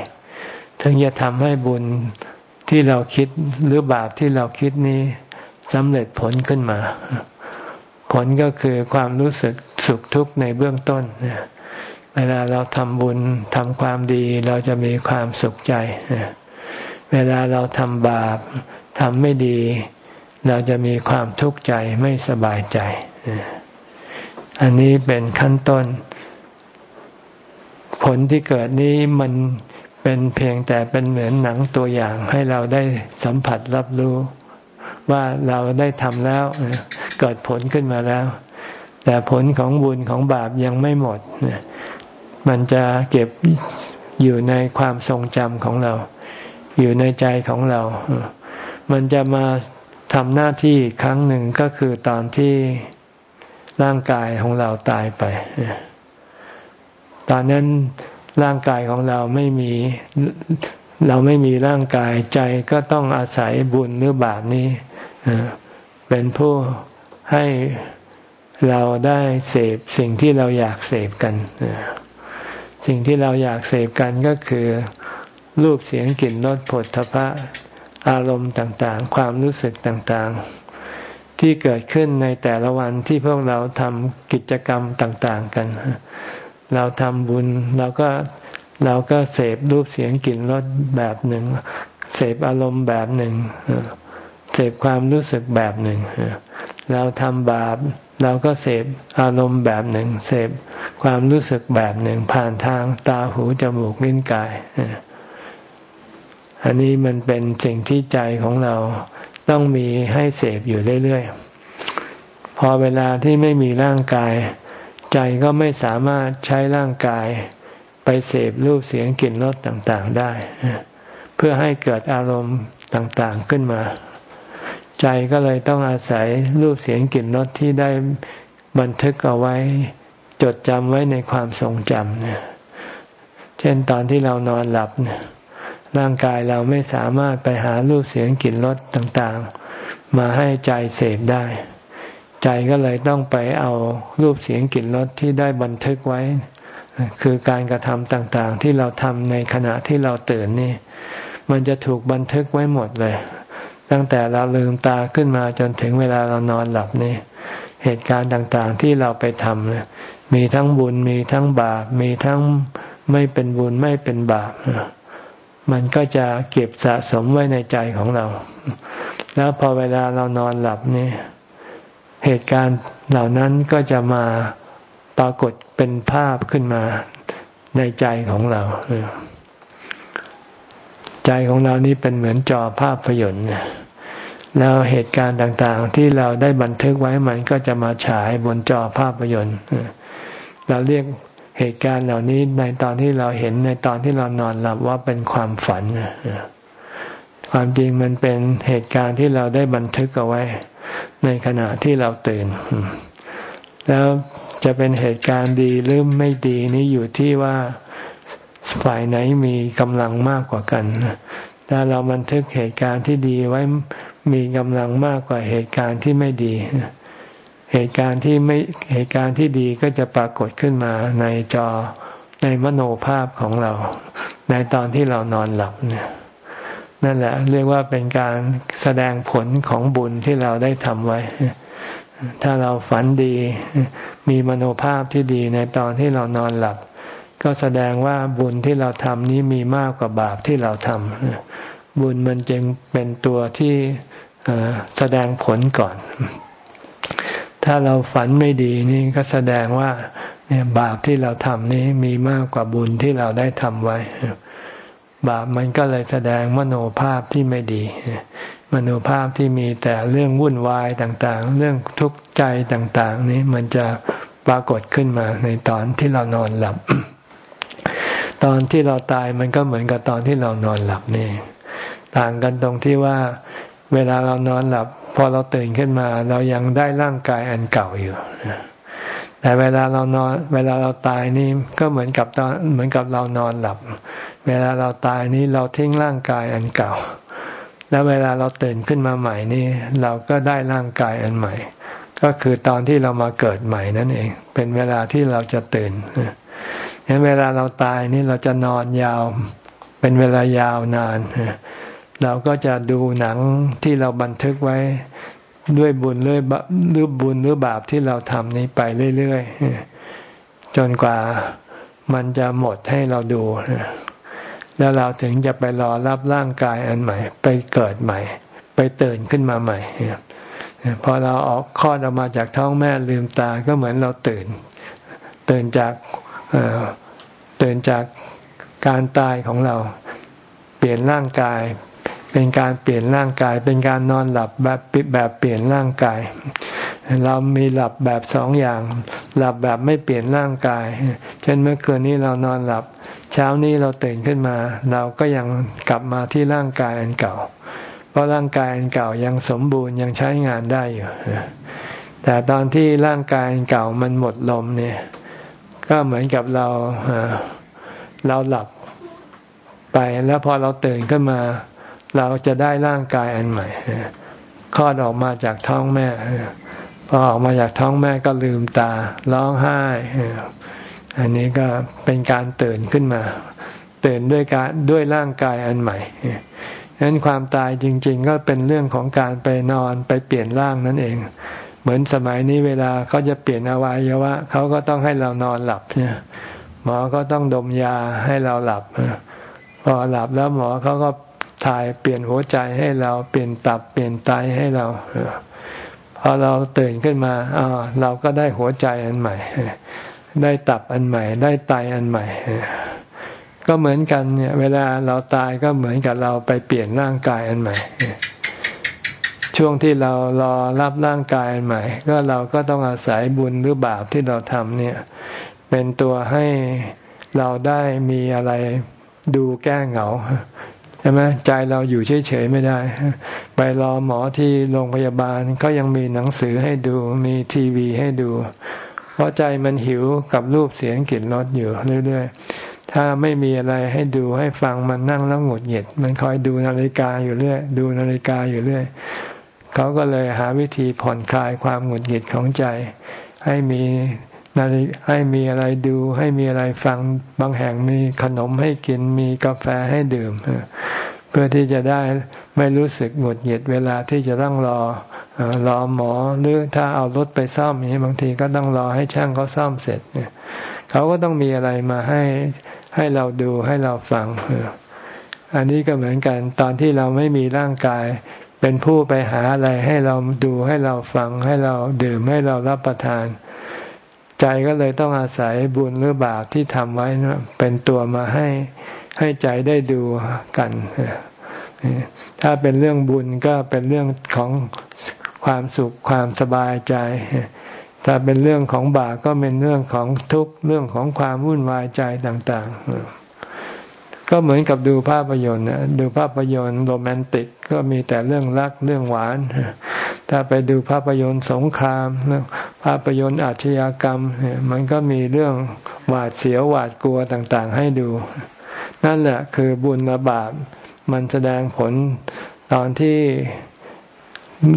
ถึงจะทำให้บุญที่เราคิดหรือบาปที่เราคิดนี้สำเร็จผลขึ้นมา ผลก็คือความรู้สึกสุขทุกข์ในเบื้องต้นเวลาเราทำบุญทำความดีเราจะมีความสุขใจ เวลาเราทำบาปทำไม่ดี เราจะมีความทุกข์ใจไม่สบายใจ อันนี้เป็นขั้นต้น ผลที่เกิดนี้มันเป็นเพียงแต่เป็นเหมือนหนังตัวอย่างให้เราได้สัมผัสรับรู้ ว่าเราได้ทำแล้ว เกิดผลขึ้นมาแล้ว แต่ผลของบุญของบาปยังไม่หมด มันจะเก็บอยู่ในความทรงจำของเรา อยู่ในใจของเรา มันจะมา ทำหน้าที่ครั้งหนึ่งก็คือตอนที่ร่างกายของเราตายไป ตอนนั้นร่างกายของเราไม่มี เราไม่มีร่างกายใจก็ต้องอาศัยบุญหรือบาปนี้เป็นผู้ให้เราได้เสพสิ่งที่เราอยากเสพกัน สิ่งที่เราอยากเสพกันก็คือ รูปเสียงกลิ่นรสผลทพะ อารมณ์ต่างๆ ความรู้สึกต่างๆ ที่เกิดขึ้นในแต่ละวันที่พวกเราทำกิจกรรมต่าง ๆ กัน เราทำบุญเราก็เราก็เสพรูปเสียงกลิ่นรสแบบหนึ่ง เสพอารมณ์แบบหนึ่งเสพความรู้สึกแบบหนึ่งเราทำบาปเราก็เสพอารมณ์แบบหนึ่ง เสพความรู้สึกแบบหนึ่ง ผ่านทางตาหูจมูกลิ้นกาย อันนี้มันเป็นสิ่งที่ใจของเราต้องมีให้เสพอยู่เรื่อยๆ พอเวลาที่ไม่มีร่างกาย ใจก็ไม่สามารถใช้ร่างกาย ไปเสพรูปเสียงกลิ่นรสต่างๆได้ เพื่อให้เกิดอารมณ์ต่างๆขึ้นมา ใจก็เลยต้องอาศัยรูปเสียงกลิ่นรสที่ได้บันทึกเอาไว้ จดจำไว้ในความทรงจำเนี่ยเช่นตอนที่เรานอนหลับเนี่ย ร่างกายเราไม่สามารถไปหารูปเสียงกลิ่นรสต่างๆ มาให้ใจเสพได้ ใจก็เลยต้องไปเอารูปเสียงกลิ่นรสที่ได้บันทึกไว้ คือการกระทำต่างๆ ที่เราทำในขณะที่เราตื่นนี่ มันจะถูกบันทึกไว้หมดเลย ตั้งแต่เราลืมตาขึ้นมาจนถึงเวลาเรานอนหลับนี่เหตุการณ์ต่างๆที่เราไปทำเลยมีทั้งบุญมีทั้งบาป มีทั้งไม่เป็นบุญไม่เป็นบาป มันก็จะเก็บสะสมไว้ในใจของเรา แล้วพอเวลาเรานอนหลับนี่เหตุการณ์เหล่านั้นก็จะมาปรากฏเป็นภาพขึ้นมาในใจของเรา ใจของเรานี้เป็นเหมือนจอภาพยนตร์แล้วเหตุการณ์ต่างๆ ที่เราได้บันทึกไว้มันก็จะมาฉายบนจอภาพยนตร์เราเรียก เหตุการณ์เหล่านี้ในตอนที่เราเห็นในตอนที่เรานอนหลับว่าเป็นความฝัน ความจริงมันเป็นเหตุการณ์ที่เราได้บันทึกเอาไว้ ในขณะที่เราตื่น แล้วจะเป็นเหตุการณ์ดีหรือไม่ดีนี้อยู่ที่ว่าฝ่ายไหนมีกำลังมากกว่ากันถ้าเราบันทึกเหตุการณ์ที่ดีไว้มีกำลังมากกว่าเหตุการณ์ที่ไม่ดี เหตุการณ์ที่ไม่เหตุการณ์ที่ดีก็จะปรากฏขึ้นมาในจอในมโนภาพของเรา ในตอนที่เรานอนหลับเนี่ยนั่นแหละ เรียกว่าเป็นการแสดงผลของบุญที่เราได้ทำไว้ ถ้าเราฝันดี มีมโนภาพที่ดีในตอนที่เรานอนหลับ ก็แสดงว่าบุญที่เราทำนี้มีมากกว่าบาปที่เราทำบุญมันจึงเป็นตัวที่แสดงผลก่อน ถ้าเราฝันไม่ดีนี่ก็แสดงว่าเนี่ยบาปที่เราทำนี้มีมากกว่าบุญที่เราได้ทำไว้ บาปมันก็เลยแสดงมโนภาพที่ไม่ดี มโนภาพที่มีแต่เรื่องวุ่นวายต่างๆ เรื่องทุกข์ใจต่างๆ นี้มันจะปรากฏขึ้นมาในตอนที่เรานอนหลับ ตอนที่เราตายมันก็เหมือนกับตอนที่เรานอนหลับนี่ ต่างกันตรงที่ว่า เวลาเรานอนหลับ พอเราตื่นขึ้นมา เรายังได้ร่างกายอันเก่าอยู่แต่เวลาเรานอน เวลาเราตายนี่ก็เหมือนกับตอนเหมือนกับเรานอนหลับ เวลาเราตายนี่เราทิ้งร่างกายอันเก่า แล้วเวลาเราตื่นขึ้นมาใหม่นี่เราก็ได้ร่างกายอันใหม่ ก็คือตอนที่เรามาเกิดใหม่นั่นเอง เป็นเวลาที่เราจะตื่นเห็นเวลาเราตายนี่เราจะนอนยาว เป็นเวลายาวนาน เราก็จะดูหนังที่เราบันทึกไว้ด้วยบุญด้วยหรือบุญหรือบาปที่เราทำนี้ไปเรื่อยๆจนกว่ามันจะหมดให้เราดู แล้วเราถึงจะไปรอรับร่างกายอันใหม่ ไปเกิดใหม่ ไปตื่นขึ้นมาใหม่พอเราออกคลอดออกมาจากท้องแม่ลืมตาก็เหมือนเราตื่น ตื่นจากตื่นจากการตายของเรา เปลี่ยนร่างกาย เป็นการเปลี่ยนร่างกาย เป็นการนอนหลับแบบแบบเปลี่ยนร่างกาย เรามีหลับแบบสองอย่าง หลับแบบไม่เปลี่ยนร่างกาย เช่นเมื่อคืนนี้เรานอนหลับ เช้านี้เราตื่นขึ้นมา เราก็ยังกลับมาที่ร่างกายอันเก่า เพราะร่างกายอันเก่ายังสมบูรณ์ยังใช้งานได้อยู่ แต่ตอนที่ร่างกายอันเก่ามันหมดลมเนี่ย ก็เหมือนกับเราเราหลับไปแล้วพอเราตื่นขึ้นมา เราจะได้ร่างกายอันใหม่คลอดออกมาจากท้องแม่พอออกมาจากท้องแม่ก็ลืมตาร้องไห้ อันนี้ก็เป็นการตื่นขึ้นมา ตื่นด้วยการด้วยร่างกายอันใหม่ฉะนั้นความตายจริง ๆ ก็เป็นเรื่องของการไปนอนไปเปลี่ยนร่างนั่นเอง เหมือนสมัยนี้เวลาเขาจะเปลี่ยนอวัยวะเขาก็ต้องให้เรานอนหลับเนี่ยหมอก็ต้องดมยาให้เราหลับพอหลับแล้วหมอเขาก็ ถ่ายเปลี่ยนหัวใจให้เราเปลี่ยนตับเปลี่ยนไตให้เราพอเราตื่นขึ้นมาเราก็ได้หัวใจอันใหม่ ได้ตับอันใหม่ ได้ไตอันใหม่ ก็เหมือนกันเนี่ย เวลาเราตายก็เหมือนกับเราไปเปลี่ยนร่างกายอันใหม่ ช่วงที่เรารอรับร่างกายอันใหม่ ก็เราก็ต้องอาศัยบุญหรือบาปที่เราทำเนี่ย เป็นตัวให้เราได้มีอะไรดูแก้เหงา ช่ไหมใจเราอยู่เฉยๆไม่ได้ ไปรอหมอที่โรงพยาบาลก็ยังมีหนังสือให้ดูมีทีวีให้ดู เพราะใจมันหิวกับรูปเสียงกลิ่นรสอยู่เรื่อยๆถ้าไม่มีอะไรให้ดูให้ฟังมันนั่งแล้วหงุดหงิด มันคอยดูนาฬิกาอยู่เรื่อยดูนาฬิกาอยู่เรื่อยเขาก็เลยหาวิธีผ่อนคลายความหงุดหงิดของใจ ให้มี นาฬิให้มีอะไรดู ให้มีอะไรฟังบางแห่งมีขนมให้กินมีกาแฟให้ดื่ม เพื่อที่จะได้ไม่รู้สึกหงุดหงิดเวลาที่จะต้องรอรอหมอหรือถ้าเอารถไปซ่อมนี้บางทีก็ต้องรอให้ช่างเขาซ่อมเสร็จเนี่ยเขาก็ต้องมีอะไรมาให้ให้เราดูให้เราฟังอันนี้ก็เหมือนกัน ตอนที่เราไม่มีร่างกาย เป็นผู้ไปหาอะไรให้เราดูให้เราฟังให้เราดื่มให้เรารับประทาน ใจก็เลยต้องอาศัยบุญหรือบาปที่ทำไว้เป็นตัวมาให้ให้ใจได้ดูกัน ถ้าเป็นเรื่องบุญก็เป็นเรื่องของความสุขความสบายใจ ถ้าเป็นเรื่องของบาปก็เป็นเรื่องของทุกข์เรื่องของความวุ่นวายใจต่างๆ ก็เหมือนกับดูภาพยนตร์ดูภาพยนตร์โรแมนติกก็มีแต่เรื่องรักเรื่องหวาน ถ้าไปดูภาพยนตร์สงคราม ภาพยนตร์อาชญากรรม มันก็มีเรื่องหวาดเสียวหวาดกลัวต่างๆ ให้ดู นั่นแหละคือบุญบาปมันแสดงผลตอนที่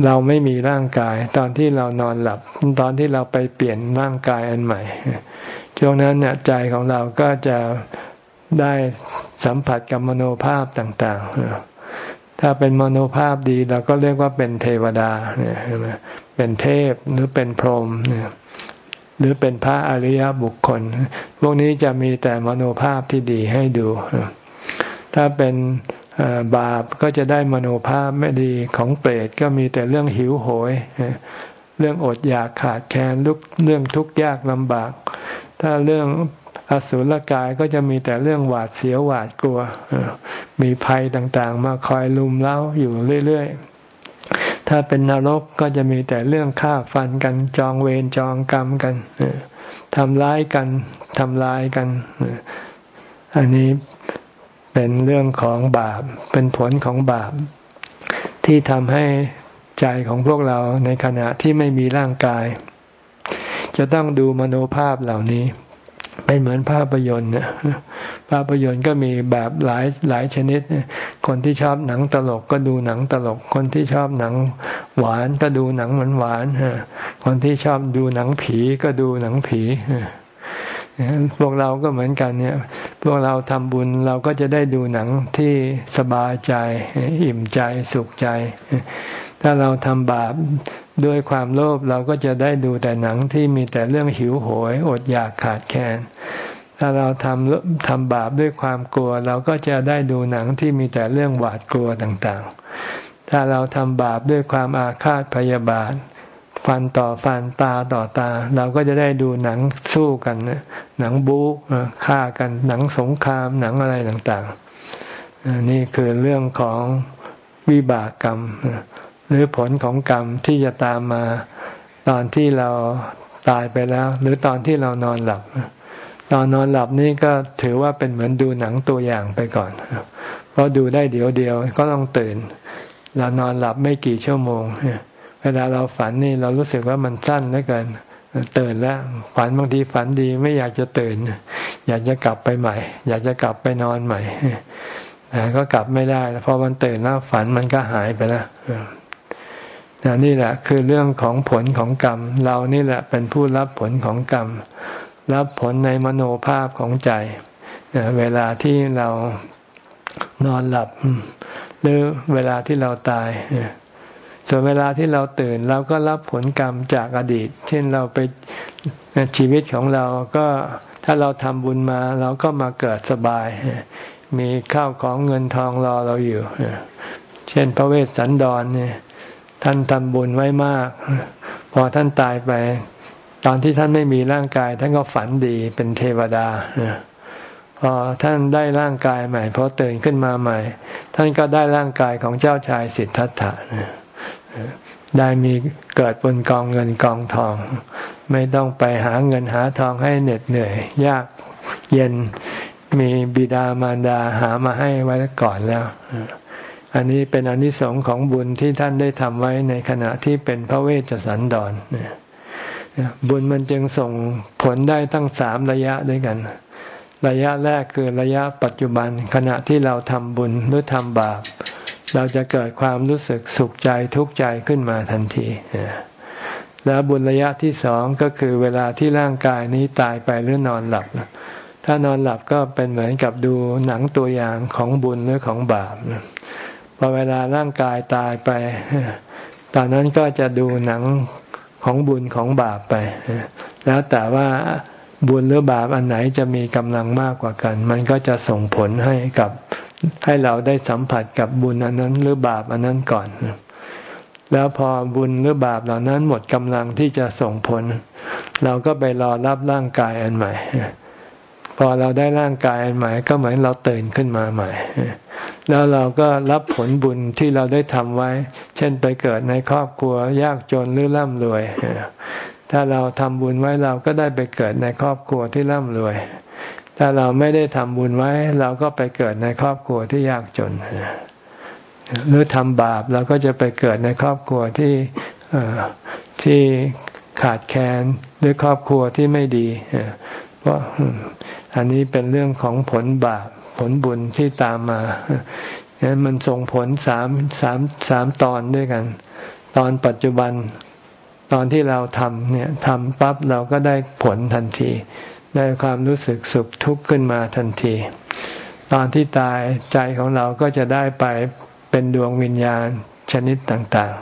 เราไม่มีร่างกาย ตอนที่เรานอนหลับ ตอนที่เราไปเปลี่ยนร่างกายอันใหม่ ช่วงนั้นเนี่ยใจของเราก็จะได้สัมผัสกับมโนภาพต่างๆถ้าเป็นมโนภาพดีเราก็เรียกว่าเป็นเทวดาเนี่ยใช่ไหม เป็นเทพหรือเป็นพรหมหรือเป็นพระอริยบุคคล พวกนี้จะมีแต่มโนภาพที่ดีให้ดู ถ้าเป็นบาปก็จะได้มโนภาพไม่ดีของเปรตก็มีแต่เรื่องหิวโหย เรื่องอดอยากขาดแคลนลุกเรื่องทุกข์ยากลำบาก ถ้าเรื่องอสุรกายก็จะมีแต่เรื่องหวาดเสียวหวาดกลัว มีภัยต่างๆ มาคอยลุมเล้าอยู่เรื่อยๆ ถ้าเป็นนรกก็จะมีแต่เรื่องฆ่าฟันกันจองเวรจองกรรมกันทำร้ายกันทำลายกัน อันนี้เป็นเรื่องของบาป เป็นผลของบาป ที่ทำให้ใจของพวกเราในขณะที่ไม่มีร่างกาย จะต้องดูมโนภาพเหล่านี้ เป็นเหมือนภาพยนตร์เนี่ย ภาพยนตร์ก็มีแบบหลายหลายชนิด คนที่ชอบหนังตลกก็ดูหนังตลก คนที่ชอบหนังหวานก็ดูหนังหวานหวานคนที่ชอบดูหนังผีก็ดูหนังผีพวกเราก็เหมือนกันเนี่ย พวกเราทำบุญเราก็จะได้ดูหนังที่สบายใจ อิ่มใจสุขใจ ถ้าเราทำบาปด้วยความโลภเราก็จะได้ดูแต่หนังที่มีแต่เรื่องหิวโหย อดอยากขาดแคลน ถ้าเราทำทำบาปด้วยความกลัว เราก็จะได้ดูหนังที่มีแต่เรื่องหวาดกลัวต่างๆ ถ้าเราทำบาปด้วยความอาฆาตพยาบาท ฟันต่อฟันตาต่อตา เราก็จะได้ดูหนังสู้กันหนังบู๊ฆ่ากันหนังสงครามหนังอะไรต่างๆนี่คือเรื่องของวิบากกรรม หรือผลของกรรมที่จะตามมาตอนที่เราตายไปแล้ว หรือตอนที่เรานอนหลับ ตอนนอนหลับนี่ก็ถือว่าเป็นเหมือนดูหนังตัวอย่างไปก่อน เพราะดูได้เดี๋ยวเดียวก็ต้องตื่น เรานอนหลับไม่กี่ชั่วโมง เวลาเราฝันนี่เรารู้สึกว่ามันสั้นเหลือเกินตื่นแล้วฝันบางทีฝันดีไม่อยากจะตื่น อยากจะกลับไปใหม่ อยากจะกลับไปนอนใหม่แต่ก็กลับไม่ได้พอมันตื่นแล้วฝันมันก็หายไปแล้วนี่แหละคือเรื่องของผลของกรรม เรานี่แหละเป็นผู้รับผลของกรรม รับผลในมโนภาพของใจ เวลาที่เรานอนหลับ หรือเวลาที่เราตาย ส่วนเวลาที่เราตื่นเราก็รับผลกรรมจากอดีต เช่นเราไปชีวิตของเราก็ถ้าเราทำบุญมาเราก็มาเกิดสบาย มีข้าวของเงินทองรอเราอยู่ เช่นพระเวสสันดรเนี่ยท่านทำบุญไว้มาก พอท่านตายไป ตอนที่ท่านไม่มีร่างกาย ท่านก็ฝันดีเป็นเทวดาพอท่านได้ร่างกายใหม่พอตื่นขึ้นมาใหม่ ท่านก็ได้ร่างกายของเจ้าชายสิทธัตถะได้มีเกิดบนกองเงินกองทอง ไม่ต้องไปหาเงินหาทองให้เหน็ดเหนื่อย ยากเย็นมีบิดามารดาหามาให้ไว้ก่อนแล้ว อันนี้เป็นอนิสงส์ของบุญที่ท่านได้ทำไว้ในขณะที่เป็นพระเวชสันดร บุญมันจึงส่งผลได้ตั้งสามระยะด้วยกัน ระยะแรกคือระยะปัจจุบันขณะที่เราทำบุญหรือทำบาป เราจะเกิดความรู้สึกสุขใจทุกข์ใจขึ้นมาทันทีแล้วบุญระยะที่สองก็คือเวลาที่ร่างกายนี้ตายไปหรือนอนหลับ ถ้านอนหลับก็เป็นเหมือนกับดูหนังตัวอย่างของบุญหรือของบาปพอเวลาร่างกายตายไป ตอนนั้นก็จะดูหนัง ของบุญของบาปไป แล้วแต่ว่าบุญหรือบาปอันไหนจะมีกำลังมากกว่ากัน มันก็จะส่งผลให้กับให้เราได้สัมผัสกับบุญอันนั้นหรือบาปอันนั้นก่อน แล้วพอบุญหรือบาปเหล่านั้นหมดกำลังที่จะส่งผล เราก็ไปรอรับร่างกายอันใหม่ พอเราได้ร่างกายอันใหม่ ก็เหมือนเราตื่นขึ้นมาใหม่ แล้วเราก็รับผลบุญที่เราได้ทำไว้ เช่นไปเกิดในครอบครัวยากจนหรือร่ำรวย ถ้าเราทำบุญไว้เราก็ได้ไปเกิดในครอบครัวที่ร่ำรวย ถ้าเราไม่ได้ทำบุญไว้ เราก็ไปเกิดในครอบครัวที่ยากจน หรือทำบาปเราก็จะไปเกิดในครอบครัวที่ที่ขาดแคลนหรือครอบครัวที่ไม่ดีเพราะอันนี้เป็นเรื่องของผลบาป ผลบุญที่ตามมาฉะนั้นมันส่งผลสามสามสามตอนด้วยกัน ตอนปัจจุบันตอนที่เราทำเนี่ยทำปั๊บเราก็ได้ผลทันที ได้ความรู้สึกสุขทุกข์ขึ้นมาทันที ตอนที่ตายใจของเราก็จะได้ไปเป็นดวงวิญญาณชนิดต่าง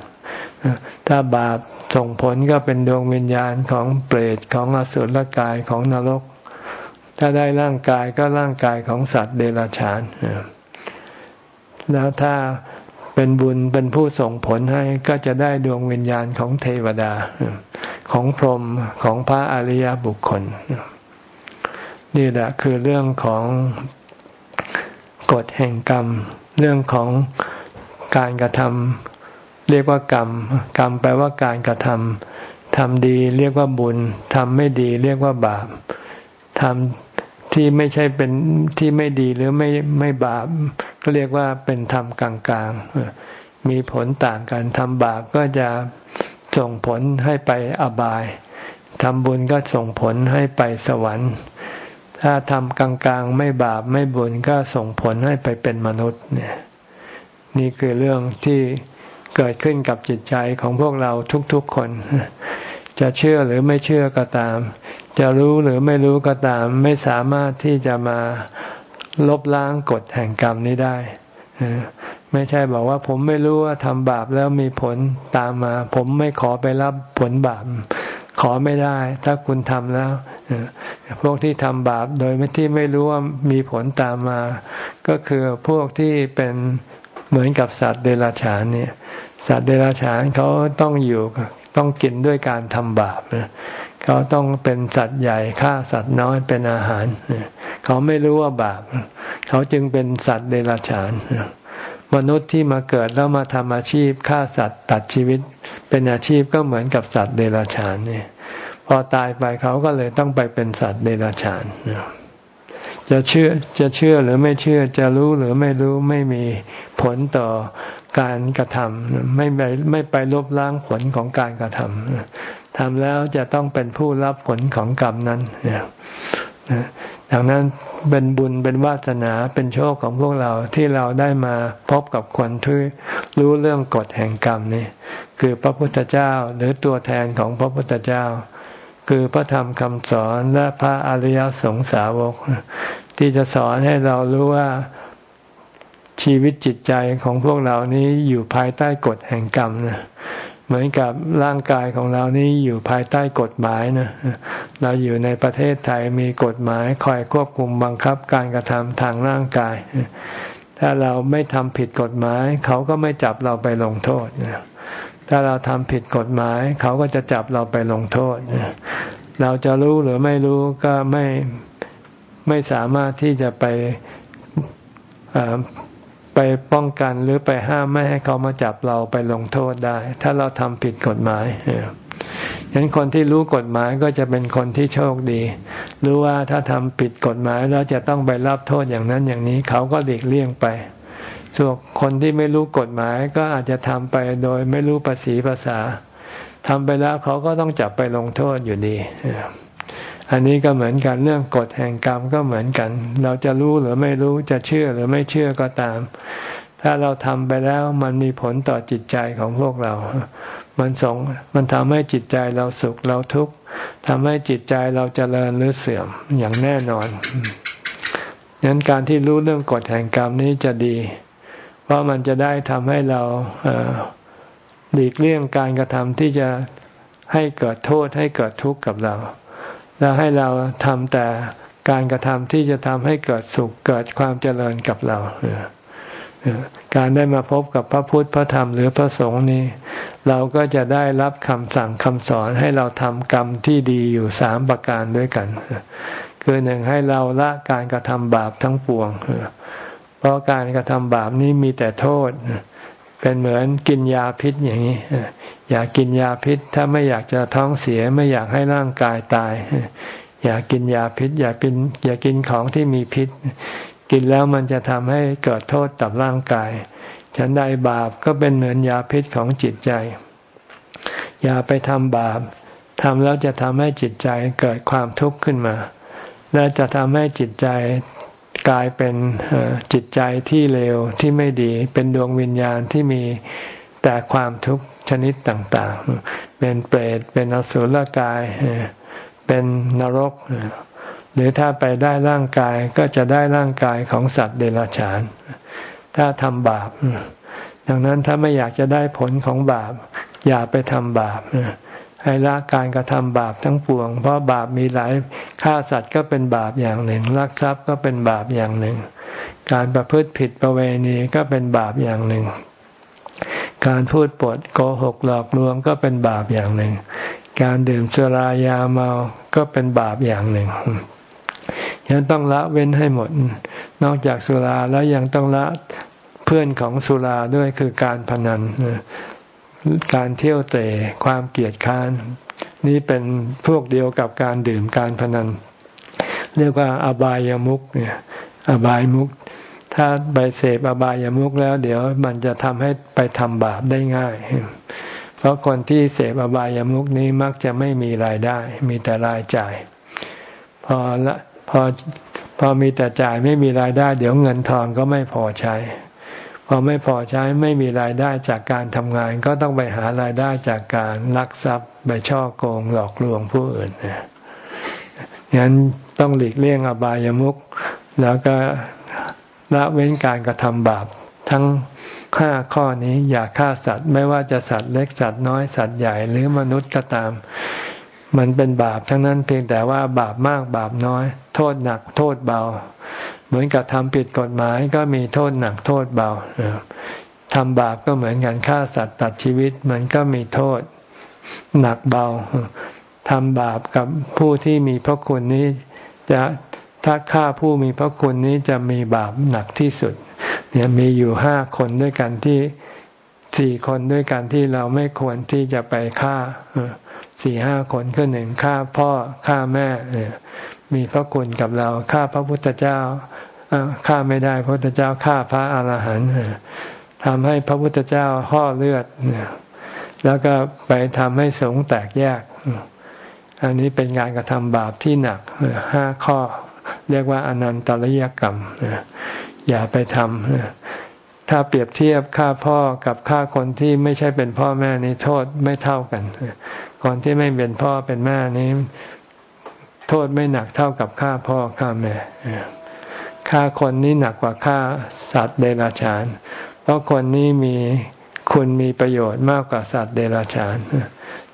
ๆ ถ้าบาปส่งผลก็เป็นดวงวิญญาณของเปรตของอสุรกายของนรก ถ้าได้ร่างกายก็ร่างกายของสัตว์เดรัจฉาน แล้วถ้าเป็นบุญเป็นผู้ส่งผลให้ก็จะได้ดวงวิญญาณของเทวดา ของพรหมของพระอริยบุคคล นี่แหละคือเรื่องของกฎแห่งกรรม เรื่องของการกระทำเรียกว่ากรรม กรรมแปลว่าการกระทำทำดีเรียกว่าบุญ ทำไม่ดีเรียกว่าบาปทำ ที่ไม่ใช่เป็นที่ไม่ดีหรือไม่ไม่บาปก็เรียกว่าเป็นธรรมกลางๆ มีผลต่างกันทำบาปก็จะส่งผลให้ไปอบายทำบุญก็ส่งผลให้ไปสวรรค์ ถ้าทำกลางๆ ไม่บาปไม่บุญก็ส่งผลให้ไปเป็นมนุษย์เนี่ยนี่คือเรื่องที่เกิดขึ้นกับจิตใจของพวกเราทุกๆคน จะเชื่อหรือไม่เชื่อก็ตาม จะรู้หรือไม่รู้ก็ตาม ไม่สามารถที่จะมาลบล้างกฎแห่งกรรมนี้ได้ไม่ใช่บอกว่าผมไม่รู้ว่าทำบาปแล้วมีผลตามมา ผมไม่ขอไปรับผลบาป ขอไม่ได้ ถ้าคุณทำแล้วพวกที่ทำบาปโดยไม่ที่ไม่รู้ว่ามีผลตามมา ก็คือพวกที่เป็นเหมือนกับสัตว์เดรัจฉานเนี่ย สัตว์เดรัจฉานเขาต้องอยู่ต้องกินด้วยการทำบาปเขาต้องเป็นสัตว์ใหญ่ฆ่าสัตว์น้อยเป็นอาหาร เขาไม่รู้ว่าบาป เขาจึงเป็นสัตว์เดรัจฉานมนุษย์ที่มาเกิดแล้วมาทำอาชีพฆ่าสัตว์ตัดชีวิต เป็นอาชีพก็เหมือนกับสัตว์เดรัจฉานเนี่ยพอตายไปเขาก็เลยต้องไปเป็นสัตว์เดรัจฉานจะเชื่อจะเชื่อหรือไม่เชื่อจะรู้หรือไม่รู้ไม่มีผลต่อการกระทำไม่ไปไม่ไปลบล้างผลของการกระทำทำแล้วจะต้องเป็นผู้รับผลของกรรมนั้นดังนั้นเป็นบุญเป็นวาสนาเป็นโชคของพวกเราที่เราได้มาพบกับคนที่รู้เรื่องกฎแห่งกรรมนี่คือพระพุทธเจ้าหรือตัวแทนของพระพุทธเจ้า คือพระธรรมคำสอนและพระอริยสงสาวก ที่จะสอนให้เรารู้ว่า ชีวิตจิตใจของพวกเรานี้อยู่ภายใต้กฎแห่งกรรมนะเหมือนกับร่างกายของเรานี้อยู่ภายใต้กฎหมายนะเราอยู่ในประเทศไทยมีกฎหมายคอยควบคุมบังคับการกระทำทางร่างกาย ถ้าเราไม่ทำผิดกฎหมาย เขาก็ไม่จับเราไปลงโทษถ้าเราทำผิดกฎหมาย เขาก็จะจับเราไปลงโทษเราจะรู้หรือไม่รู้ก็ไม่ไม่สามารถที่จะไป ไปป้องกันหรือไปห้ามไม่ให้เขามาจับเราไปลงโทษได้ ถ้าเราทำผิดกฎหมายฉะนั้นคนที่รู้กฎหมายก็จะเป็นคนที่โชคดีรู้ว่าถ้าทำผิดกฎหมายแล้วจะต้องไปรับโทษอย่างนั้นอย่างนี้ เขาก็หลีกเลี่ยงไป ส่วนคนที่ไม่รู้กฎหมายก็อาจจะทำไปโดยไม่รู้ภาษีภาษาทำไปแล้วเขาก็ต้องจับไปลงโทษอยู่ดี อันนี้ก็เหมือนกันเรื่องกฎแห่งกรรมก็เหมือนกัน เราจะรู้หรือไม่รู้จะเชื่อหรือไม่เชื่อก็ตาม ถ้าเราทำไปแล้วมันมีผลต่อจิตใจของพวกเรา มันส่งมันทำให้จิตใจเราสุขเราทุกข์ทำให้จิตใจเราจเจริญหรือเสื่อมอย่างแน่นอนดังนั้นการที่รู้เรื่องกฎแห่งกรรมนี้จะดี เพราะมันจะได้ทำให้เราหลีกเลี่ยงการกระทำที่จะให้เกิดโทษให้เกิดทุกข์กับเรา แล้วให้เราทำแต่การกระทำที่จะทำให้เกิดสุขเกิดความเจริญกับเราการได้มาพบกับพระพุทธพระธรรมหรือพระสงฆ์นี้ เราก็จะได้รับคำสั่งคำสอนให้เราทำกรรมที่ดีอยู่สามประการด้วยกัน คือหนึ่งให้เราละการกระทำบาปทั้งปวง เพราะการกระทำบาปนี้มีแต่โทษ เป็นเหมือนกินยาพิษอย่างนี้ อยากกินยาพิษ ถ้าไม่อยากจะท้องเสียไม่อยากให้ร่างกายตาย อยากกินยาพิษ อยากกินอยากกินของที่มีพิษ กินแล้วมันจะทำให้เกิดโทษต่อร่างกาย ฉันใดบาปก็เป็นเหมือนยาพิษของจิตใจ อย่าไปทำบาปทำแล้วจะทำให้จิตใจเกิดความทุกข์ขึ้นมา และจะทำให้จิตใจกลายเป็นจิตใจที่เลวที่ไม่ดี เป็นดวงวิญญาณที่มี แต่ความทุกข์ชนิดต่างๆ เป็นเปรต เป็นอสุรกาย เป็นนรก หรือถ้าไปได้ร่างกายก็จะได้ร่างกายของสัตว์เดรัจฉาน ถ้าทำบาป ดังนั้นถ้าไม่อยากจะได้ผลของบาป อย่าไปทำบาป ให้ละการกระทำบาปทั้งปวง เพราะบาปมีหลาย ฆ่าสัตว์ก็เป็นบาปอย่างหนึ่ง ลักทรัพย์ก็เป็นบาปอย่างหนึ่ง การประพฤติผิดประเวณีก็เป็นบาปอย่างหนึ่ง การพูดปดโกหกหลอกลวงก็เป็นบาปอย่างหนึ่ง การดื่มสุรายาเมาก็เป็นบาปอย่างหนึ่งยังต้องละเว้นให้หมด นอกจากสุราแล้วยังต้องละเพื่อนของสุราด้วยคือการพนัน การเที่ยวเตะความเกลียดค้าน นี่เป็นพวกเดียวกับการดื่มการพนัน เรียกว่าอบายามุกเนี่ยอบายมุก ถ้าไปเสพอบายามุกแล้ว เดี๋ยวมันจะทำให้ไปทำบาปได้ง่าย เพราะคนที่เสพอบายามุกนี้มักจะไม่มีรายได้ มีแต่รายจ่าย พอละพอพอมีแต่จ่ายไม่มีรายได้ เดี๋ยวเงินทองก็ไม่พอใช้ พอไม่พอใช้ไม่มีรายได้จากการทำงาน ก็ต้องไปหารายได้จากการลักทรัพย์ไปช่อโกงหลอกลวงผู้อื่นงั้นต้องหลีกเลี่ยงอบายามุขแล้วก็ ละเว้นการกระทำบาปทั้งห้าข้อนี้อย่าฆ่าสัตว์ ไม่ว่าจะสัตว์เล็กสัตว์น้อยสัตว์ใหญ่หรือมนุษย์ก็ตาม มันเป็นบาปทั้งนั้นเพียงแต่ว่าบาปมากบาปน้อย โทษหนักโทษเบา เหมือนกับทำผิดกฎหมายก็มีโทษหนักโทษเบาทำบาปก็เหมือนกันฆ่าสัตว์ตัดชีวิตมันก็มีโทษหนักเบาทำบาปกับผู้ที่มีพระคุณนี้จะ ถ้าฆ่าผู้มีพระคุณนี้จะมีบาปหนักที่สุด เนี่ยมีอยู่ห้าคนด้วยกันที่สี่คนด้วยกันที่เราไม่ควรที่จะไปฆ่าสี่ห้าคนก็หนึ่งฆ่าพ่อฆ่าแม่มีพระคุณกับเราฆ่าพระพุทธเจ้าฆ่าไม่ได้พระพุทธเจ้าฆ่าพระอาหารหันต์ทำให้พระพุทธเจ้าห่อเลือดแล้วก็ไปทำให้สงแตกแยก อันนี้เป็นงานกระทำบาปที่หนักห้าข้อ เรียกว่าอนันตริยกรรมอย่าไปทำถ้าเปรียบเทียบฆ่าพ่อกับฆ่าคนที่ไม่ใช่เป็นพ่อแม่นี้โทษไม่เท่ากันคนที่ไม่เป็นพ่อเป็นแม่นี้ โทษไม่หนักเท่ากับฆ่าพ่อฆ่าแม่ฆ่าคนนี้หนักกว่าฆ่าสัตว์เดรัจฉาน เพราะคนนี้มีคุณมีประโยชน์มากกว่าสัตว์เดรัจฉาน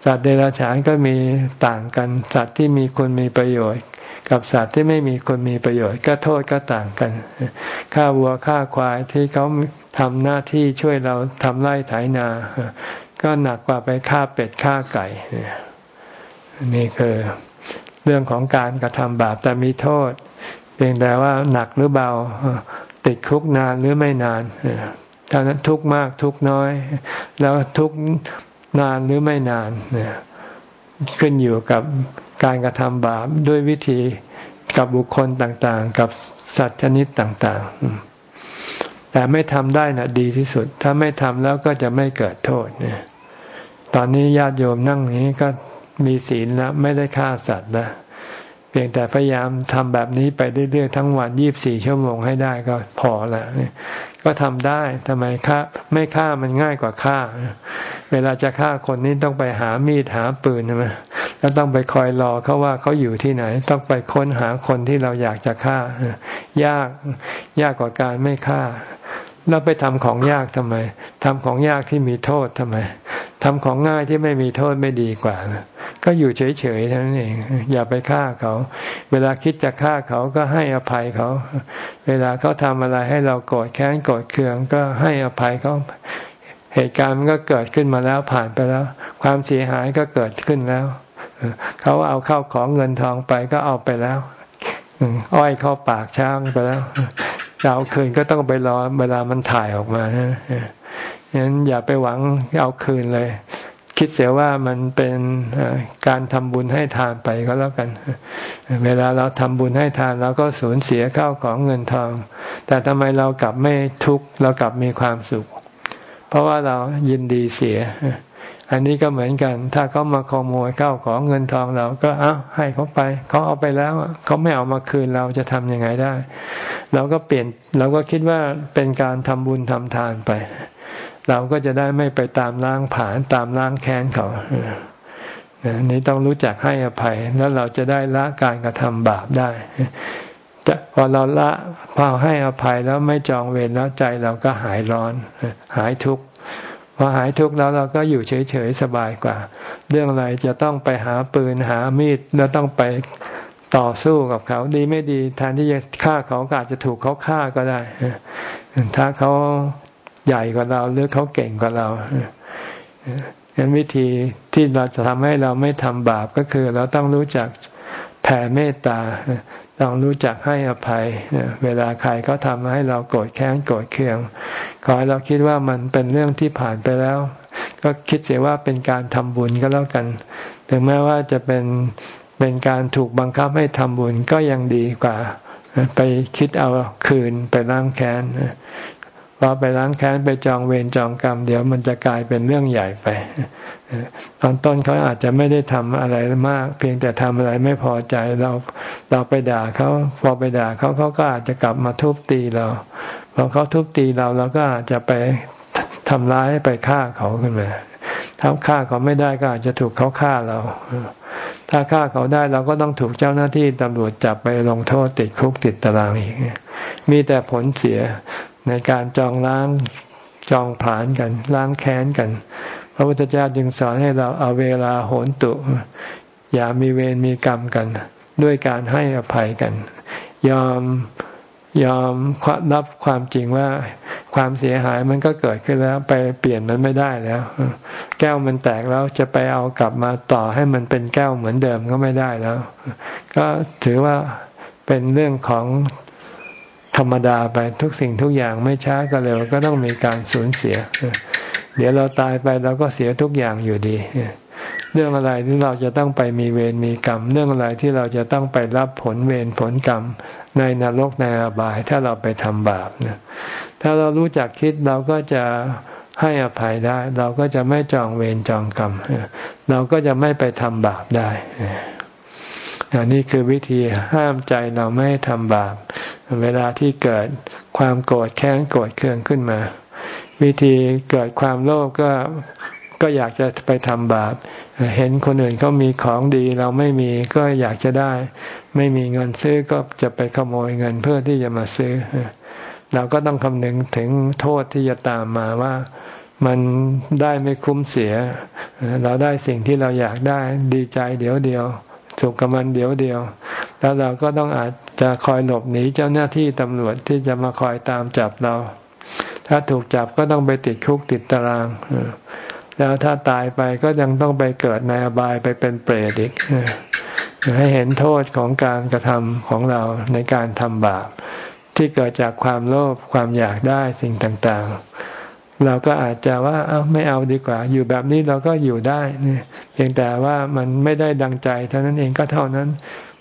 สัตว์เดรัจฉานก็มีต่างกัน สัตว์ที่มีคุณมีประโยชน์ กับสัตว์ที่ไม่มีคุณมีประโยชน์ก็โทษก็ต่างกันฆ่าวัวฆ่าควายที่เขาทำหน้าที่ช่วยเราทำไร่ไถนา ก็หนักกว่าไปฆ่าเป็ดฆ่าไก่นี่คือเรื่องของการกระทำบาปแต่มีโทษ เพียงแต่ว่าหนักหรือเบาติดคุกนานหรือไม่นานเท่านั้นทุกมากทุกน้อย แล้วทุกนานหรือไม่นานขึ้นอยู่กับ การกระทำบาปด้วยวิธีกับบุคคลต่างๆ กับสัตว์ชนิดต่าง ๆ แต่ไม่ทำได้นะดีที่สุด ถ้าไม่ทำแล้วก็จะไม่เกิดโทษเนี่ยตอนนี้ญาติโยมนั่งนี้ก็มีศีลแล้วไม่ได้ฆ่าสัตว์แล้วเพียงแต่พยายามทำแบบนี้ไปเรื่อยๆทั้งวันยี่บสี่ชั่วโมงให้ได้ก็พอล้วก็ทำได้ทำไมฆ่าไม่ฆ่ามันง่ายกว่าฆ่า เวลาจะฆ่าคนนี้ต้องไปหามีดหาปืนใช่ไหม แล้วต้องไปคอยรอเขาว่าเขาอยู่ที่ไหน ต้องไปค้นหาคนที่เราอยากจะฆ่ายากยากกว่าการไม่ฆ่า แล้วไปทำของยากทำไมทำของยากที่มีโทษทำไมทำของง่ายที่ไม่มีโทษไม่ดีกว่า ก็อยู่เฉยๆเท่านั้นเอง อย่าไปฆ่าเขา เวลาคิดจะฆ่าเขาก็ให้อภัยเขา เวลาเขาทำอะไรให้เราโกรธแค้นโกรธเคืองก็ให้อภัยเขาเหตุการณ์มันก็เกิดขึ้นมาแล้วผ่านไปแล้ว ความเสียหายก็เกิดขึ้นแล้ว เขาเอาเข้าของเงินทองไปก็เอาไปแล้วอ้อยเข้าปากช้างไปแล้วจะเอาคืนก็ต้องไปรอเวลามันถ่ายออกมานะงั้นอย่าไปหวังเอาคืนเลย คิดเสียว่ามันเป็นการทำบุญให้ทานไปก็แล้วกัน เวลาเราทำบุญให้ทานเราก็สูญเสียข้าวของเงินทอง แต่ทำไมเรากลับไม่ทุกข์เรากลับมีความสุข เพราะว่าเรายินดีเสีย อันนี้ก็เหมือนกัน ถ้าเขามาขโมยเข้าของเงินทองเราก็เอาให้เขาไป เขาเอาไปแล้วเขาไม่เอามาคืนเราจะทำยังไงได้ เราก็เปลี่ยนเราก็คิดว่าเป็นการทำบุญทำทานไป เราก็จะได้ไม่ไปตามล้างผานตามล้างแค้นเขาอันนี้ต้องรู้จักให้อภัย แล้วเราจะได้ละการกระทำบาปได้จะพอเราละพอให้อภัยแล้วไม่จองเวรแล้วใจเราก็หายร้อน หายทุกข์ พอหายทุกข์แล้วเราก็อยู่เฉยๆสบายกว่า เรื่องอะไรจะต้องไปหาปืนหามีดแล้วต้องไปต่อสู้กับเขาดีไม่ดีแทนที่จะฆ่าเขาอาจจะถูกเขาฆ่าก็ได้ ถ้าเขาใหญ่กว่าเราหรือเขาเก่งกว่าเรางั้นวิธีที่เราจะทำให้เราไม่ทำบาปก็คือ เราต้องรู้จักแผ่เมตตา ต้องรู้จักให้อภัย เวลาใครเขาทำให้เราโกรธแค้นโกรธเคือง ขอให้เราคิดว่ามันเป็นเรื่องที่ผ่านไปแล้ว ก็คิดเสียว่าเป็นการทำบุญก็แล้วกัน ถึงแม้ว่าจะเป็นเป็นการถูกบังคับให้ทำบุญก็ยังดีกว่า ไปคิดเอาคืนไปล้างแค้นพอไปล้างแค้นไปจองเวรจองกรรม เดี๋ยวมันจะกลายเป็นเรื่องใหญ่ไป ตอนต้นเขาอาจจะไม่ได้ทำอะไรมาก เพียงแต่ทำอะไรไม่พอใจเราเราไปด่าเขาพอไปด่าเขาเขาก็อาจจะกลับมาทุบตีเราพอเขาทุบตีเราเราก็อาจจะไปทำร้ายไปฆ่าเขาขึ้นมาถ้าฆ่าเขาไม่ได้ก็อาจจะถูกเขาฆ่าเรา ถ้าฆ่าเขาได้เราก็ต้องถูกเจ้าหน้าที่ตำรวจจับไปลงโทษติดคุกติดตารางอีก มีแต่ผลเสียในการจองล้างจองผานกันล้างแค้นกัน พระพุทธเจ้าจึงสอนให้เราเอาเวลาโหนตุ อย่ามีเวรมีกรรมกัน ด้วยการให้อภัยกัน ยอมยอมรับความจริงว่าความเสียหายมันก็เกิดขึ้นแล้วไปเปลี่ยนมันไม่ได้แล้ว แก้วมันแตกแล้วจะไปเอากลับมาต่อให้มันเป็นแก้วเหมือนเดิมก็ไม่ได้แล้ว ก็ถือว่าเป็นเรื่องของธรรมดาไปทุกสิ่งทุกอย่างไม่ช้าก็เร็วก็ต้องมีการสูญเสีย เดี๋ยวเราตายไปเราก็เสียทุกอย่างอยู่ดี เรื่องอะไรที่เราจะต้องไปมีเวรมีกรรม เรื่องอะไรที่เราจะต้องไปรับผลเวรผลกรรม ในนรกในอบาย ถ้าเราไปทำบาปนถ้าเรารู้จักคิดเราก็จะให้อภัยได้ เราก็จะไม่จองเวรจองกรรม เราก็จะไม่ไปทำบาปได้อันนี้คือวิธีห้ามใจเราไม่ทำบาป เวลาที่เกิดความโกรธแค้นโกรธเคืองขึ้นมา วิธีเกิดความโลภก็ก็อยากจะไปทำบาป เห็นคนอื่นเขามีของดีเราไม่มีก็อยากจะได้ ไม่มีเงินซื้อก็จะไปขโมยเงินเพื่อที่จะมาซื้อ เราก็ต้องคำนึงถึงโทษที่จะตามมาว่ามันได้ไม่คุ้มเสีย เราได้สิ่งที่เราอยากได้ดีใจเดี๋ยวเดียวถูกกับมันเดี๋ยวเดียว แล้วเราก็ต้องอาจจะคอยหลบหนีเจ้าหน้าที่ตำรวจที่จะมาคอยตามจับเรา ถ้าถูกจับก็ต้องไปติดคุกติดตาราง แล้วถ้าตายไปก็ยังต้องไปเกิดในอบายไปเป็นเปรตอีกให้เห็นโทษของการกระทำของเราในการทำบาปที่เกิดจากความโลภความอยากได้สิ่งต่างๆ เราก็อาจจะว่าเอาไม่เอาดีกว่า อยู่แบบนี้เราก็อยู่ได้เพียงแต่ว่ามันไม่ได้ดังใจ เท่านั้นเองก็เท่านั้น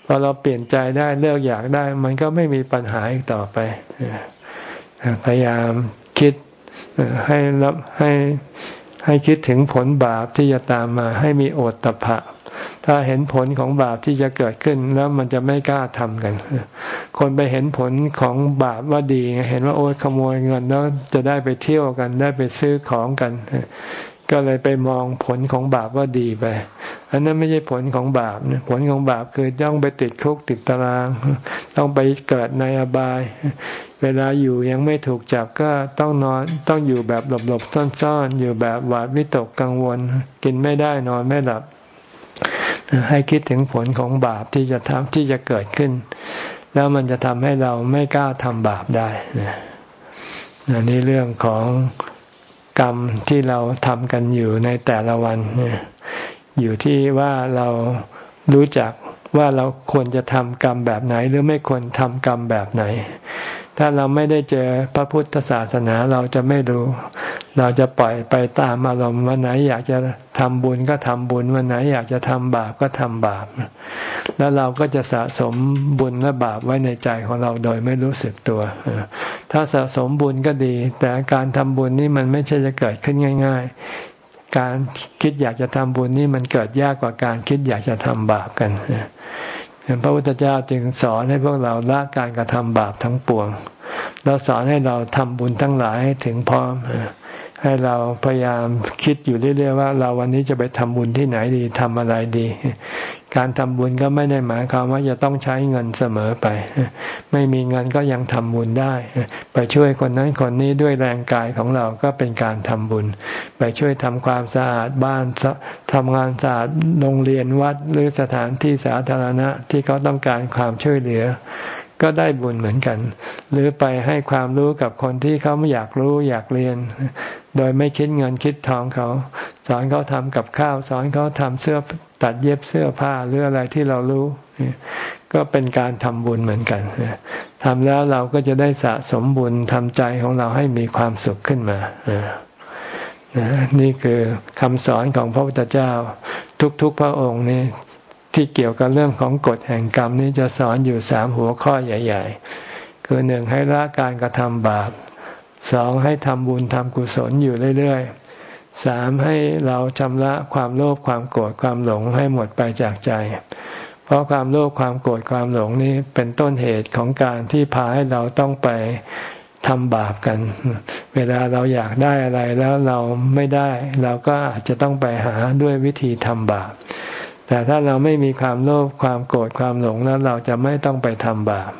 พอเราเปลี่ยนใจได้เลิกอยากได้ มันก็ไม่มีปัญหาอีกต่อไป พยายามคิดให้รับให้ให้คิดถึงผลบาปที่จะตามมาให้มีโอตตะภะถ้าเห็นผลของบาปที่จะเกิดขึ้นแล้วมันจะไม่กล้าทำกัน คนไปเห็นผลของบาปว่าดี เห็นว่าโอ้ขโมยเงินแล้วจะได้ไปเที่ยวกัน ได้ไปซื้อของกัน ก็เลยไปมองผลของบาปว่าดีไป อันนั้นไม่ใช่ผลของบาปผลของบาปคือต้องไปติดคุกติดตาราง ต้องไปเกิดในอบาย เวลาอยู่ยังไม่ถูกจับก็ต้องนอนต้องอยู่แบบหลบๆซ่อนๆ อยู่แบบหวาดวิตกกังวล กินไม่ได้นอนไม่หลับ ให้คิดถึงผลของบาปที่จะทำที่จะเกิดขึ้น แล้วมันจะทำให้เราไม่กล้าทำบาปได้นะนี่เรื่องของ กรรมที่เราทำกันอยู่ในแต่ละวันอยู่ที่ว่าเรารู้จักว่าเราควรจะทำกรรมแบบไหน หรือไม่ควรทำกรรมแบบไหน ถ้าเราไม่ได้เจอพระพุทธศาสนาเราจะไม่รู้ เราจะปล่อยไปตามอารมณ์วันไหนอยากจะทำบุญก็ทำบุญวันไหนอยากจะทำบาปก็ทำบาป แล้วเราก็จะสะสมบุญและบาปไว้ในใจของเราโดยไม่รู้สึกตัว ถ้าสะสมบุญก็ดี แต่การทำบุญนี่มันไม่ใช่จะเกิดขึ้นง่าย ๆ การคิดอยากจะทำบุญนี่มันเกิดยากกว่าการคิดอยากจะทำบาปกัน พระพุทธเจ้าจึงสอนให้พวกเราละการกระทำบาปทั้งปวง เราสอนให้เราทำบุญทั้งหลายให้ถึงพร้อม ให้เราพยายามคิดอยู่เรื่อยๆว่า เราวันนี้จะไปทำบุญที่ไหนดีทำอะไรดี การทำบุญก็ไม่ได้หมายความว่าจะต้องใช้เงินเสมอไป ไม่มีเงินก็ยังทำบุญได้ ไปช่วยคนนั้นคนนี้ด้วยแรงกายของเราก็เป็นการทำบุญ ไปช่วยทำความสะอาดบ้านทำงานสะอาดโรงเรียนวัดหรือสถานที่สาธารณะที่เขาต้องการความช่วยเหลือ ก็ได้บุญเหมือนกัน หรือไปให้ความรู้กับคนที่เขาไม่อยากรู้อยากเรียน โดยไม่คิดเงินคิดทองเขา สอนเขาทำกับข้าว สอนเขาทำเสื้อตัดเย็บเสื้อผ้าหรืออะไรที่เรารู้ ก็เป็นการทำบุญเหมือนกันทำแล้วเราก็จะได้สะสมบุญทำใจของเราให้มีความสุขขึ้นมานี่คือคำสอนของพระพุทธเจ้า ทุกๆพระองค์นี่ ที่เกี่ยวกับเรื่องของกฎแห่งกรรมนี้จะสอนอยู่สามหัวข้อใหญ่ ๆ คือหนึ่งให้ละการกระทำบาปสองให้ทำบุญทำกุศลอยู่เรื่อยๆสามให้เราชำระความโลภความโกรธความหลงให้หมดไปจากใจ เพราะความโลภความโกรธความหลงนี้เป็นต้นเหตุของการที่พาให้เราต้องไปทำบาปกัน เวลาเราอยากได้อะไรแล้วเราไม่ได้ เราก็อาจจะต้องไปหาด้วยวิธีทำบาป แต่ถ้าเราไม่มีความโลภความโกรธความหลงแล้วเราจะไม่ต้องไปทำบาป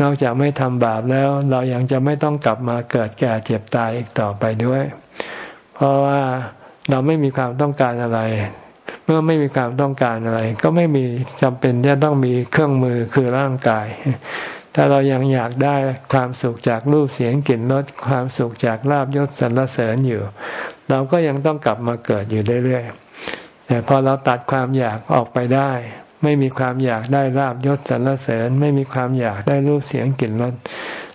นอกจากไม่ทำบาปแล้วเรายังจะไม่ต้องกลับมาเกิดแก่เจ็บตายอีกต่อไปด้วย เพราะว่าเราไม่มีความต้องการอะไร เมื่อไม่มีความต้องการอะไร ก็ไม่มีจำเป็นที่ต้องมีเครื่องมือคือร่างกาย ถ้าเรายังอยากได้ความสุขจากรูปเสียงกลิ่นรสความสุขจากลาบยศสรรเสริญอยู่ เราก็ยังต้องกลับมาเกิดอยู่เรื่อยๆ แต่พอเราตัดความอยากออกไปได้ ไม่มีความอยากได้ลาบยศสรรเสริญ ไม่มีความอยากได้รูปเสียงกลิ่นรส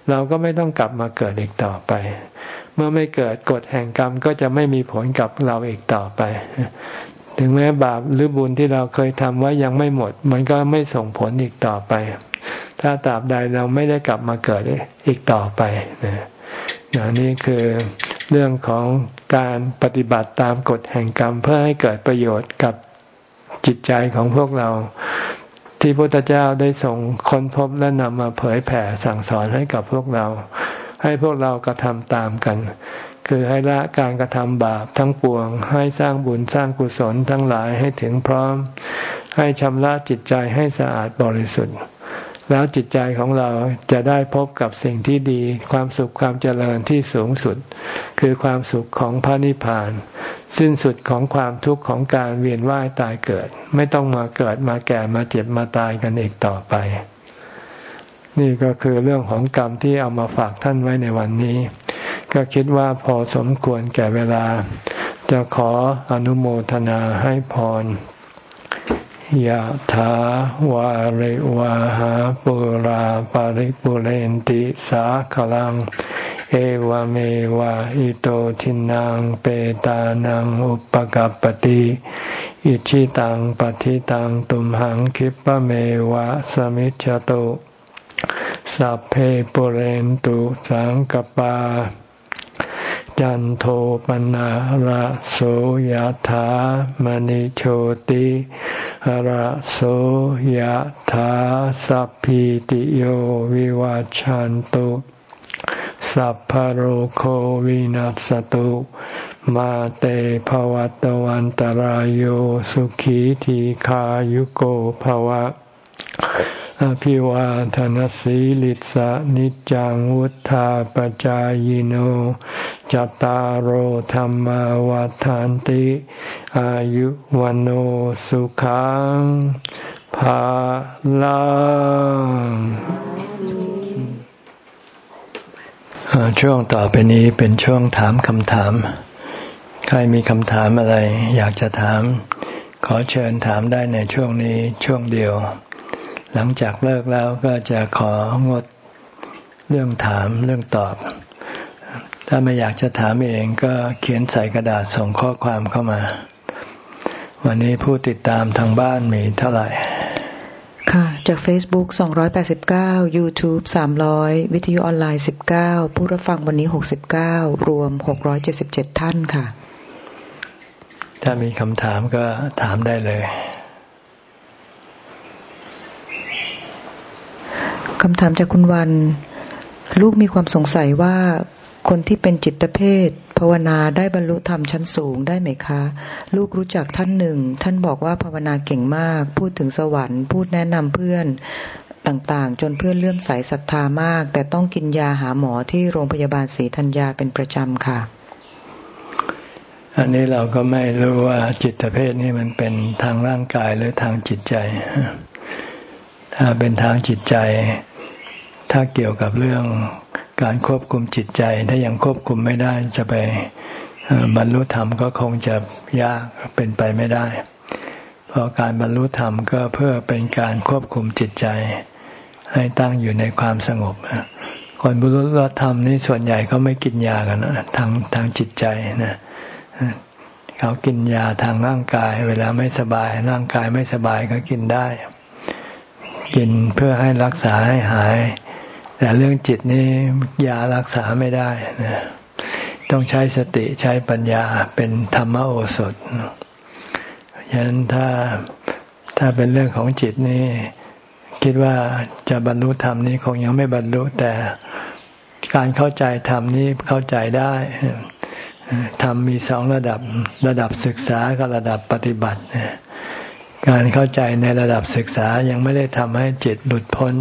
เราก็ไม่ต้องกลับมาเกิดอีกต่อไป เมื่อไม่เกิดกฎแห่งกรรมก็จะไม่มีผลกับเราอีกต่อไป ถึงแม้บาปหรือบุญที่เราเคยทำไว้ยังไม่หมด มันก็ไม่ส่งผลอีกต่อไป ถ้าตราบใดเราไม่ได้กลับมาเกิดอีกต่อไปนะนี่คือเรื่องของ การปฏิบัติตามกฎแห่งกรรมเพื่อให้เกิดประโยชน์กับจิตใจของพวกเรา ที่พระพุทธเจ้าได้ส่งค้นพบและนำมาเผยแผ่สั่งสอนให้กับพวกเรา ให้พวกเรากระทำตามกัน คือให้ละการกระทำบาปทั้งปวง ให้สร้างบุญสร้างกุศลทั้งหลายให้ถึงพร้อม ให้ชำระจิตใจให้สะอาดบริสุทธิ์ แล้วจิตใจของเราจะได้พบกับสิ่งที่ดี ความสุขความเจริญที่สูงสุด คือความสุขของพระนิพพาน สิ้นสุดของความทุกข์ของการเวียนว่ายตายเกิด ไม่ต้องมาเกิดมาแก่มาเจ็บมาตายกันอีกต่อไป นี่ก็คือเรื่องของกรรมที่เอามาฝากท่านไว้ในวันนี้ ก็คิดว่าพอสมควรแก่เวลา จะขออนุโมทนาให้พร ยะถาวาริวาหาปุราปาริปุเรนติสาขลัง เอวเมวะอิโตทินังเปตานังอุปกัรปติอิชิตังปฏิตังตุมหังคิปะเมวะสมิจจตุสัพเพปุเรนตุสังกปา จันโทปนะระโสยถามณิโชติระโสยถาสัพพิติโยวิวัจจันตุสัพพโรโควินัสตุ มาเตภวัตวันตารโยสุขีทีขายุโกภวะ อภิวาทนสีลิสะนิจังวุธาปจายโนจตารโหธรรมวาทานติ อายุวันโอสุขังภาลังช่วงต่อไปนี้เป็นช่วงถามคำถาม ใครมีคำถามอะไร อยากจะถาม ขอเชิญถามได้ในช่วงนี้ช่วงเดียว หลังจากเลิกแล้วก็จะของดเรื่องถามเรื่องตอบ ถ้าไม่อยากจะถามเองก็เขียนใส่กระดาษส่งข้อความเข้ามา วันนี้ผู้ติดตามทางบ้านมีเท่าไหร่ ค่ะจาก Facebook 289 YouTube 300 วิทยุออนไลน์ 19 ผู้รับฟังวันนี้ 69 รวม 677 ท่านค่ะ ถ้ามีคำถามก็ถามได้เลย คำถามจากคุณวัน ลูกมีความสงสัยว่าคนที่เป็นจิตเภทภาวนาได้บรรลุธรรมชั้นสูงได้ไหมคะ ลูกรู้จักท่านหนึ่ง ท่านบอกว่าภาวนาเก่งมาก พูดถึงสวรรค์ พูดแนะนำเพื่อนต่างๆ จนเพื่อนเลื่อมใสศรัทธามาก แต่ต้องกินยาหาหมอที่โรงพยาบาลศรีธัญญาเป็นประจำค่ะ อันนี้เราก็ไม่รู้ว่าจิตเภทนี่มันเป็นทางร่างกายหรือทางจิตใจ ถ้าเป็นทางจิตใจ ถ้าเกี่ยวกับเรื่องการควบคุมจิตใจ ถ้ายังควบคุมไม่ได้จะไปบรรลุธรรมก็คงจะยากเป็นไปไม่ได้ เพราะการบรรลุธรรมก็เพื่อเป็นการควบคุมจิตใจ ให้ตั้งอยู่ในความสงบคนบรรลุธรรมนี่ส่วนใหญ่เขาไม่กินยากันทางทางจิตใจนะเขากินยาทางร่างกาย เวลาไม่สบาย ร่างกายไม่สบายก็กินได้ กินเพื่อให้รักษาให้หาย แต่เรื่องจิตนี่ยารักษาไม่ได้นะต้องใช้สติใช้ปัญญาเป็นธรรมโอสถฉะนั้นถ้าถ้าเป็นเรื่องของจิตนี่คิดว่าจะบรรลุธรรมนี้คงยังไม่บรรลุแต่การเข้าใจธรรมนี้เข้าใจได้ธรรมมีสองระดับระดับศึกษากับระดับปฏิบัติ การเข้าใจในระดับศึกษายังไม่ได้ทำให้จิตหลุดพ้น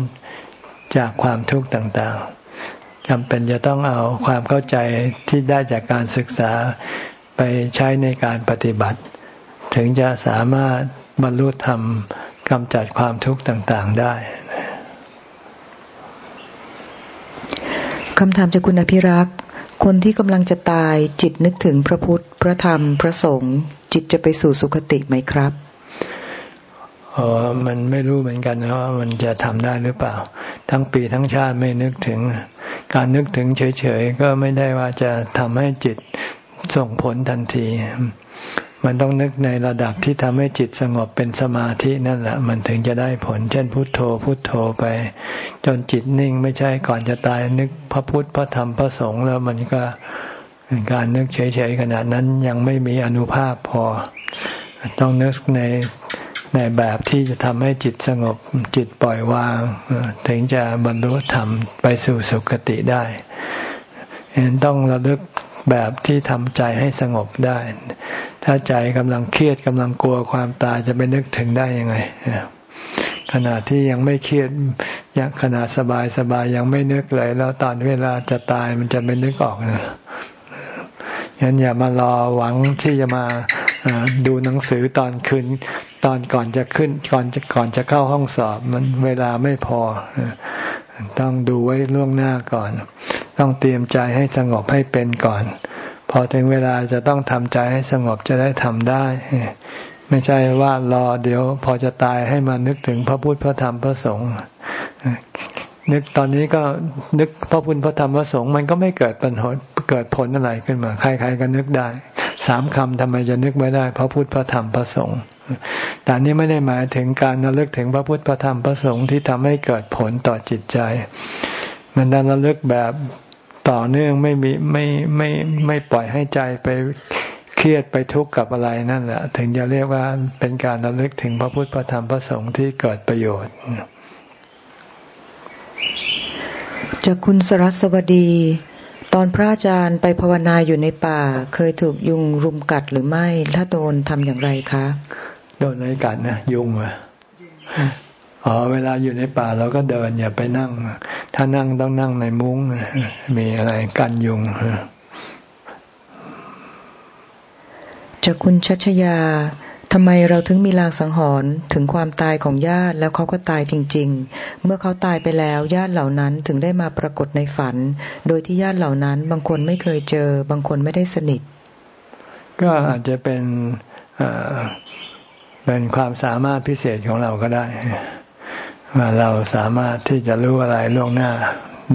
จากความทุกข์ต่างๆจำเป็นจะต้องเอาความเข้าใจที่ได้จากการศึกษาไปใช้ในการปฏิบัติ ถึงจะสามารถบรรลุธรรมกำจัดความทุกข์ต่างๆได้คำถามจากคุณอภิรักษ์ คนที่กำลังจะตายจิตนึกถึงพระพุทธ พระธรรม พระสงฆ์จิตจะไปสู่สุคติไหมครับ อ๋อมันไม่รู้เหมือนกันนะว่ามันจะทำได้หรือเปล่า ทั้งปีทั้งชาติไม่นึกถึง การนึกถึงเฉยๆก็ไม่ได้ว่าจะทำให้จิตส่งผลทันที มันต้องนึกในระดับที่ทำให้จิตสงบเป็นสมาธินั่นแหละ มันถึงจะได้ผล เช่นพุทโธพุทโธไป จนจิตนิ่งไม่ใช่ก่อนจะตายนึกพระพุทธพระธรรมพระสงฆ์แล้วมันก็การนึกเฉยๆขนาดนั้นยังไม่มีอนุภาพพอ ต้องนึกใน ในแบบที่จะทำให้จิตสงบจิตปล่อยวาง ถึงจะบรรลุธรรมไปสู่สุคติได้เห็นต้องระลึกแบบที่ทำใจให้สงบได้ ถ้าใจกำลังเครียดกำลังกลัวความตายจะไปนึกถึงได้ยังไงขณะที่ยังไม่เครียดยังขณะสบายสบายยังไม่นึกเลย แล้วตอนเวลาจะตายมันจะไม่นึกออกนะงั้นอย่ามารอหวังที่จะมา ดูหนังสือตอนคืนตอนก่อนจะขึ้นก่อนจะก่อนจะเข้าห้องสอบมันเวลาไม่พอ ต้องดูไว้ล่วงหน้าก่อน ต้องเตรียมใจให้สงบให้เป็นก่อน พอถึงเวลาจะต้องทำใจให้สงบจะได้ทำได้ ไม่ใช่ว่ารอเดี๋ยว พอจะตายให้มานึกถึงพระพุทธพระธรรมพระสงฆ์นึกตอนนี้ก็นึกพระพุทธพระธรรมพระสงฆ์มันก็ไม่เกิดปัญหาเกิดผลอะไรขึ้นมา ใครๆก็นึกได้ สามคำทำไมจะนึกไม่ได้ พระพุทธพระธรรมพระสงฆ์แต่นี้ไม่ได้หมายถึงการระลึกถึงพระพุทธพระธรรมพระสงฆ์ที่ทำให้เกิดผลต่อจิตใจ มันดันระลึกแบบต่อเนื่องไม่มีไม่ไม่ไม่ปล่อยให้ใจไปเครียดไปทุกข์กับอะไรนั่นแหละ ถึงจะเรียกว่าเป็นการระลึกถึงพระพุทธพระธรรมพระสงฆ์ที่เกิดประโยชน์จากคุณสรัสวดี ตอนพระอาจารย์ไปภาวนาอยู่ในป่า เคยถูกยุงรุมกัดหรือไม่ ถ้าโดนทำอย่างไรคะ โดนอะไรกัดนะ ยุงเหรออ๋อเวลาอยู่ในป่าเราก็เดินอย่าไปนั่ง ถ้านั่งต้องนั่งในมุ้ง มีอะไรกันยุงจากคุณชัชยา ทำไมเราถึงมีลางสังหรณ์ถึงความตายของญาติแล้วเขาก็ตายจริง ๆ เมื่อเขาตายไปแล้วญาติเหล่านั้นถึงได้มาปรากฏในฝัน โดยที่ญาติเหล่านั้นบางคนไม่เคยเจอ บางคนไม่ได้สนิท ก็อาจจะเป็นเป็นความสามารถพิเศษของเราก็ได้ว่าเราสามารถที่จะรู้อะไรล่วงหน้า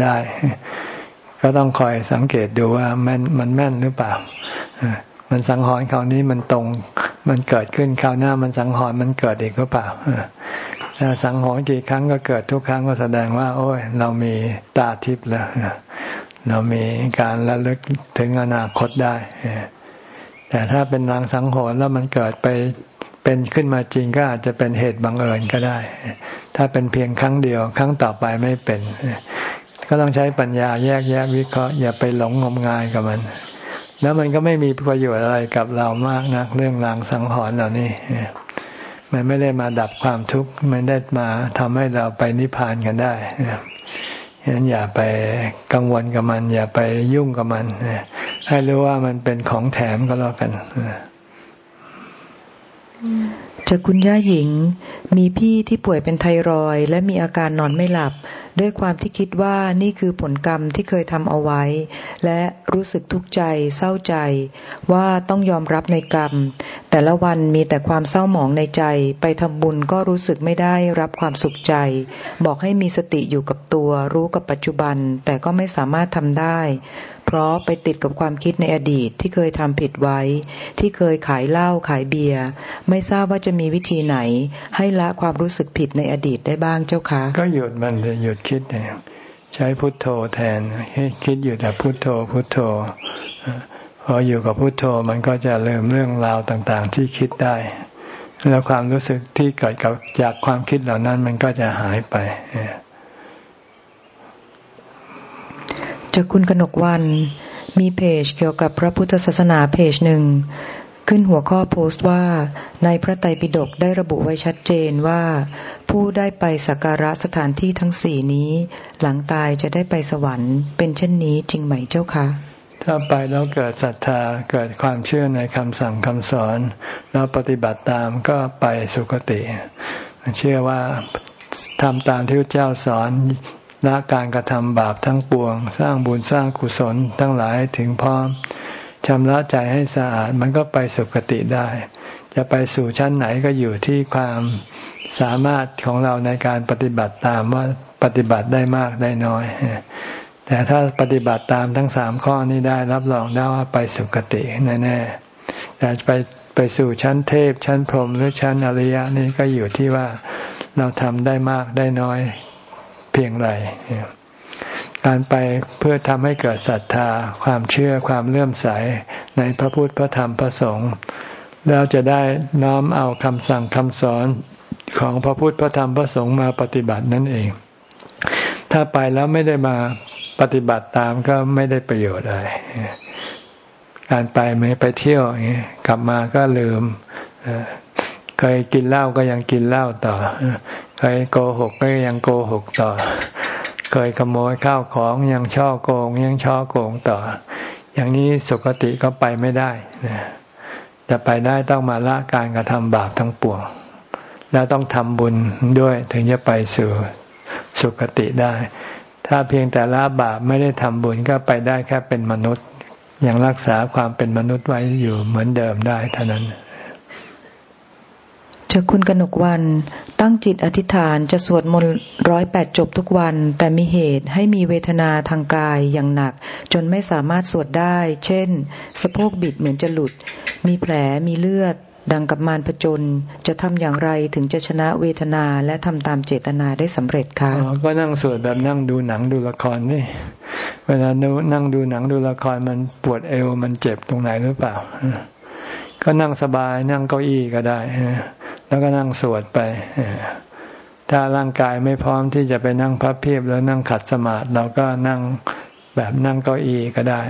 ได้ ก็ต้องคอยสังเกตดูว่าแม่นมันแม่นหรือเปล่ามันสังหรณ์คราวนี้มันตรง มันเกิดขึ้นคราวหน้ามันสังหรณ์มันเกิดอีกหรือเปล่าถ้าสังหรณ์กี่ครั้งก็เกิดทุกครั้งก็แสดงว่า โอ้ย เรามีตาทิพย์แล้วเรามีการระลึกถึงอนาคตได้แต่ถ้าเป็นลางสังหรณ์แล้วมันเกิดไปเป็นขึ้นมาจริงก็อาจจะเป็นเหตุบังเอิญก็ได้ ถ้าเป็นเพียงครั้งเดียว ครั้งต่อไปไม่เป็น ก็ต้องใช้ปัญญาแยกแยะวิเคราะห์อย่าไปหลงงมงายกับมัน แล้วมันก็ไม่มีประโยชน์อะไรกับเรามากนะเรื่องรางสังหรณ์เหล่านี้มันไม่ได้มาดับความทุกข์ไม่ได้มาทำให้เราไปนิพพานกันได้ฉะนั้นอย่าไปกังวลกับมัน อย่าไปยุ่งกับมันให้รู้ว่ามันเป็นของแถมก็แล้วกัน จากคุณย่าหญิง มีพี่ที่ป่วยเป็นไทรอยและมีอาการนอนไม่หลับ ด้วยความที่คิดว่านี่คือผลกรรมที่เคยทำเอาไว้ และรู้สึกทุกข์ใจเศร้าใจ ว่าต้องยอมรับในกรรม แต่ละวันมีแต่ความเศร้าหมองในใจ ไปทำบุญก็รู้สึกไม่ได้รับความสุขใจ บอกให้มีสติอยู่กับตัว รู้กับปัจจุบัน แต่ก็ไม่สามารถทำได้ เพราะไปติดกับความคิดในอดีตที่เคยทำผิดไว้ ที่เคยขายเหล้าขายเบียร์ไม่ทราบว่าจะมีวิธีไหน ให้ละความรู้สึกผิดในอดีตได้บ้างเจ้าคะก็หยุดมันเลยหยุดคิดเนี่ยใช้พุทโธแทนให้คิดอยู่แต่พุทโธพุทโธพออยู่กับพุทโธมันก็จะลืมเรื่องราวต่างๆ ที่คิดได้ แล้วความรู้สึกที่เกิดกับจากความคิดเหล่านั้นมันก็จะหายไป จากคุณกนกวัน มีเพจเกี่ยวกับพระพุทธศาสนาเพจหนึ่ง ขึ้นหัวข้อโพสต์ว่า ในพระไตรปิฎกได้ระบุไว้ชัดเจนว่า ผู้ได้ไปสักการะสถานที่ทั้งสี่นี้ หลังตายจะได้ไปสวรรค์เป็นเช่นนี้จริงไหมเจ้าคะถ้าไปแล้วเกิดศรัทธาเกิดความเชื่อในคำสั่งคำสอน แล้วปฏิบัติตามก็ไปสุคติ เชื่อว่าทำตามที่พระเจ้าสอน ละการกระทำบาปทั้งปวง สร้างบุญสร้างกุศลทั้งหลายถึงพร้อมชำระใจให้สะอาดมันก็ไปสุคติได้ จะไปสู่ชั้นไหนก็อยู่ที่ความสามารถของเราในการปฏิบัติตามว่าปฏิบัติได้มากได้น้อย แต่ถ้าปฏิบัติตามทั้งสามข้อนี้ได้รับรองได้ว่าไปสุคติแน่ๆแต่ไปไปสู่ชั้นเทพชั้นพรหมหรือชั้นอริยะนี่ก็อยู่ที่ว่าเราทำได้มากได้น้อย พียงไรการไปเพื่อทำให้เกิดศรัทธา ความเชื่อความเลื่อมใสในพระพุทธพระธรรมพระสงฆ์แล้วจะได้น้อมเอาคำสั่งคำสอนของพระพุทธพระธรรมพระสงฆ์มาปฏิบัตินั่นเอง ถ้าไปแล้วไม่ได้มาปฏิบัติตามก็ไม่ได้ประโยชน์อะไรการไปไม่ไปเที่ยวกลับมาก็ลืมเคยกินเหล้าก็ยังกินเหล้าต่อ เคยโกหกก็ยังโกหกต่อ เคยขโมยข้าวของยังช่อโกง ยังช่อโกงต่อ อย่างนี้สุคติก็ไปไม่ได้จะไปได้ต้องมาละการกระทำบาปทั้งปวง แล้วต้องทำบุญด้วยถึงจะไปสู่สุคติได้ ถ้าเพียงแต่ละบาปไม่ได้ทำบุญก็ไปได้แค่เป็นมนุษย์ ยังรักษาความเป็นมนุษย์ไว้อยู่เหมือนเดิมได้เท่านั้น จากคุณกนกวัน ตั้งจิตอธิษฐานจะสวดมนต์ร้อยแปดจบทุกวัน แต่มีเหตุให้มีเวทนาทางกายอย่างหนัก จนไม่สามารถสวดได้ เช่น สะโพกบิดเหมือนจะหลุด มีแผลมีเลือด ดังกับมารผจญจะทำอย่างไรถึงจะชนะเวทนาและทำตามเจตนาได้สำเร็จคะก็นั่งสวดแบบนั่งดูหนังดูละครนี่ เวลานั่งดูหนังดูละครมันปวดเอวมันเจ็บตรงไหนหรือเปล่า ก็นั่งสบายนั่งเก้าอี้ก็ได้ แล้วก็นั่งสวดไป ถ้าร่างกายไม่พร้อมที่จะไปนั่งพับเพียบแล้วนั่งขัดสมาธิเราก็นั่งแบบนั่งเก้าอี้ก็ได้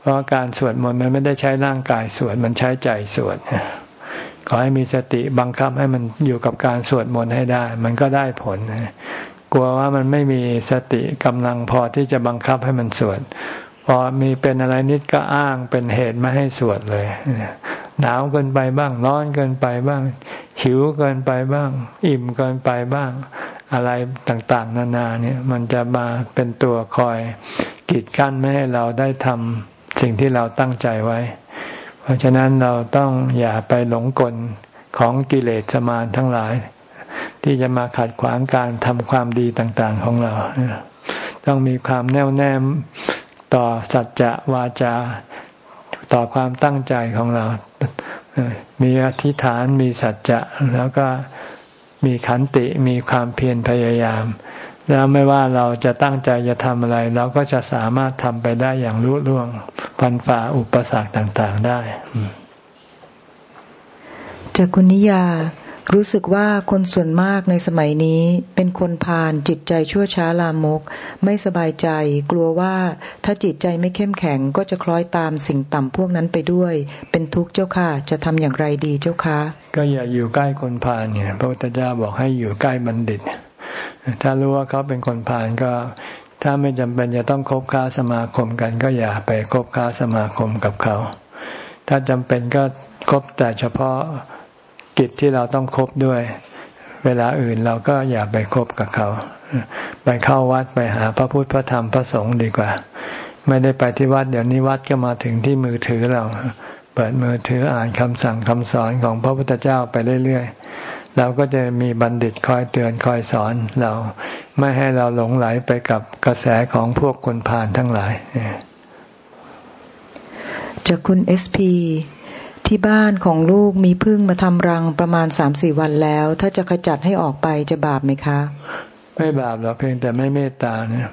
เพราะการสวดมนต์มันไม่ได้ใช้ร่างกายสวดมันใช้ใจสวดขอให้มีสติบังคับให้มันอยู่กับการสวดมนต์ให้ได้ มันก็ได้ผลกลัวว่ามันไม่มีสติกำลังพอที่จะบังคับให้มันสวดพอมีเป็นอะไรนิดก็อ้างเป็นเหตุไม่ให้สวดเลย หนาวเกินไปบ้าง ร้อนเกินไปบ้าง หิวเกินไปบ้าง อิ่มเกินไปบ้าง อะไรต่างๆ นานาเนี่ย มันจะมาเป็นตัวคอยกีดกั้นไม่ให้เราได้ทำสิ่งที่เราตั้งใจไว้ เพราะฉะนั้นเราต้องอย่าไปหลงกลของกิเลสมารทั้งหลาย ที่จะมาขัดขวางการทำความดีต่างๆของเรา ต้องมีความแน่วแน่ต่อสัจจะวาจา ต่อความตั้งใจของเรา มีอธิษฐานมีสัจจะแล้วก็มีขันติมีความเพียรพยายาม แล้วไม่ว่าเราจะตั้งใจจะทำอะไร เราก็จะสามารถทำไปได้อย่างรุ่ล่วงฟันฝ่าอุปสรรคต่าง ๆได้จากคุณนิยา รู้สึกว่าคนส่วนมากในสมัยนี้เป็นคนพาลจิตใจชั่วช้าลามก ไม่สบายใจ กลัวว่าถ้าจิตใจไม่เข้มแข็งก็จะคล้อยตามสิ่งต่ำพวกนั้นไปด้วย เป็นทุกข์เจ้าค่ะ จะทำอย่างไรดีเจ้าคะ ก็อย่าอยู่ใกล้คนพาลเนี่ยพระพุทธเจ้าบอกให้อยู่ใกล้บัณฑิต ถ้ารู้ว่าเขาเป็นคนพาลก็ถ้าไม่จำเป็นจะต้องคบค้าสมาคมกัน ก็อย่าไปคบค้าสมาคมกับเขา ถ้าจำเป็นก็คบแต่เฉพาะ กิจที่เราต้องคบด้วย เวลาอื่นเราก็อย่าไปคบกับเขา ไปเข้าวัดไปหาพระพุทธพระธรรมพระสงฆ์ดีกว่า ไม่ได้ไปที่วัดเดี๋ยวนี้วัดก็มาถึงที่มือถือเรา เปิดมือถืออ่านคำสั่งคำสอนของพระพุทธเจ้าไปเรื่อยๆเราก็จะมีบัณฑิตคอยเตือนคอยสอนเราไม่ให้เราหลงไหลไปกับกระแสของพวกคนผ่านทั้งหลายจากคุณเอสพี ที่บ้านของลูกมีพึ่งมาทำรังประมาณสามสี่วันแล้ว ถ้าจะขจัดให้ออกไปจะบาปไหมคะ ไม่บาปหรอกเพียงแต่ไม่เมตตาเนี่ย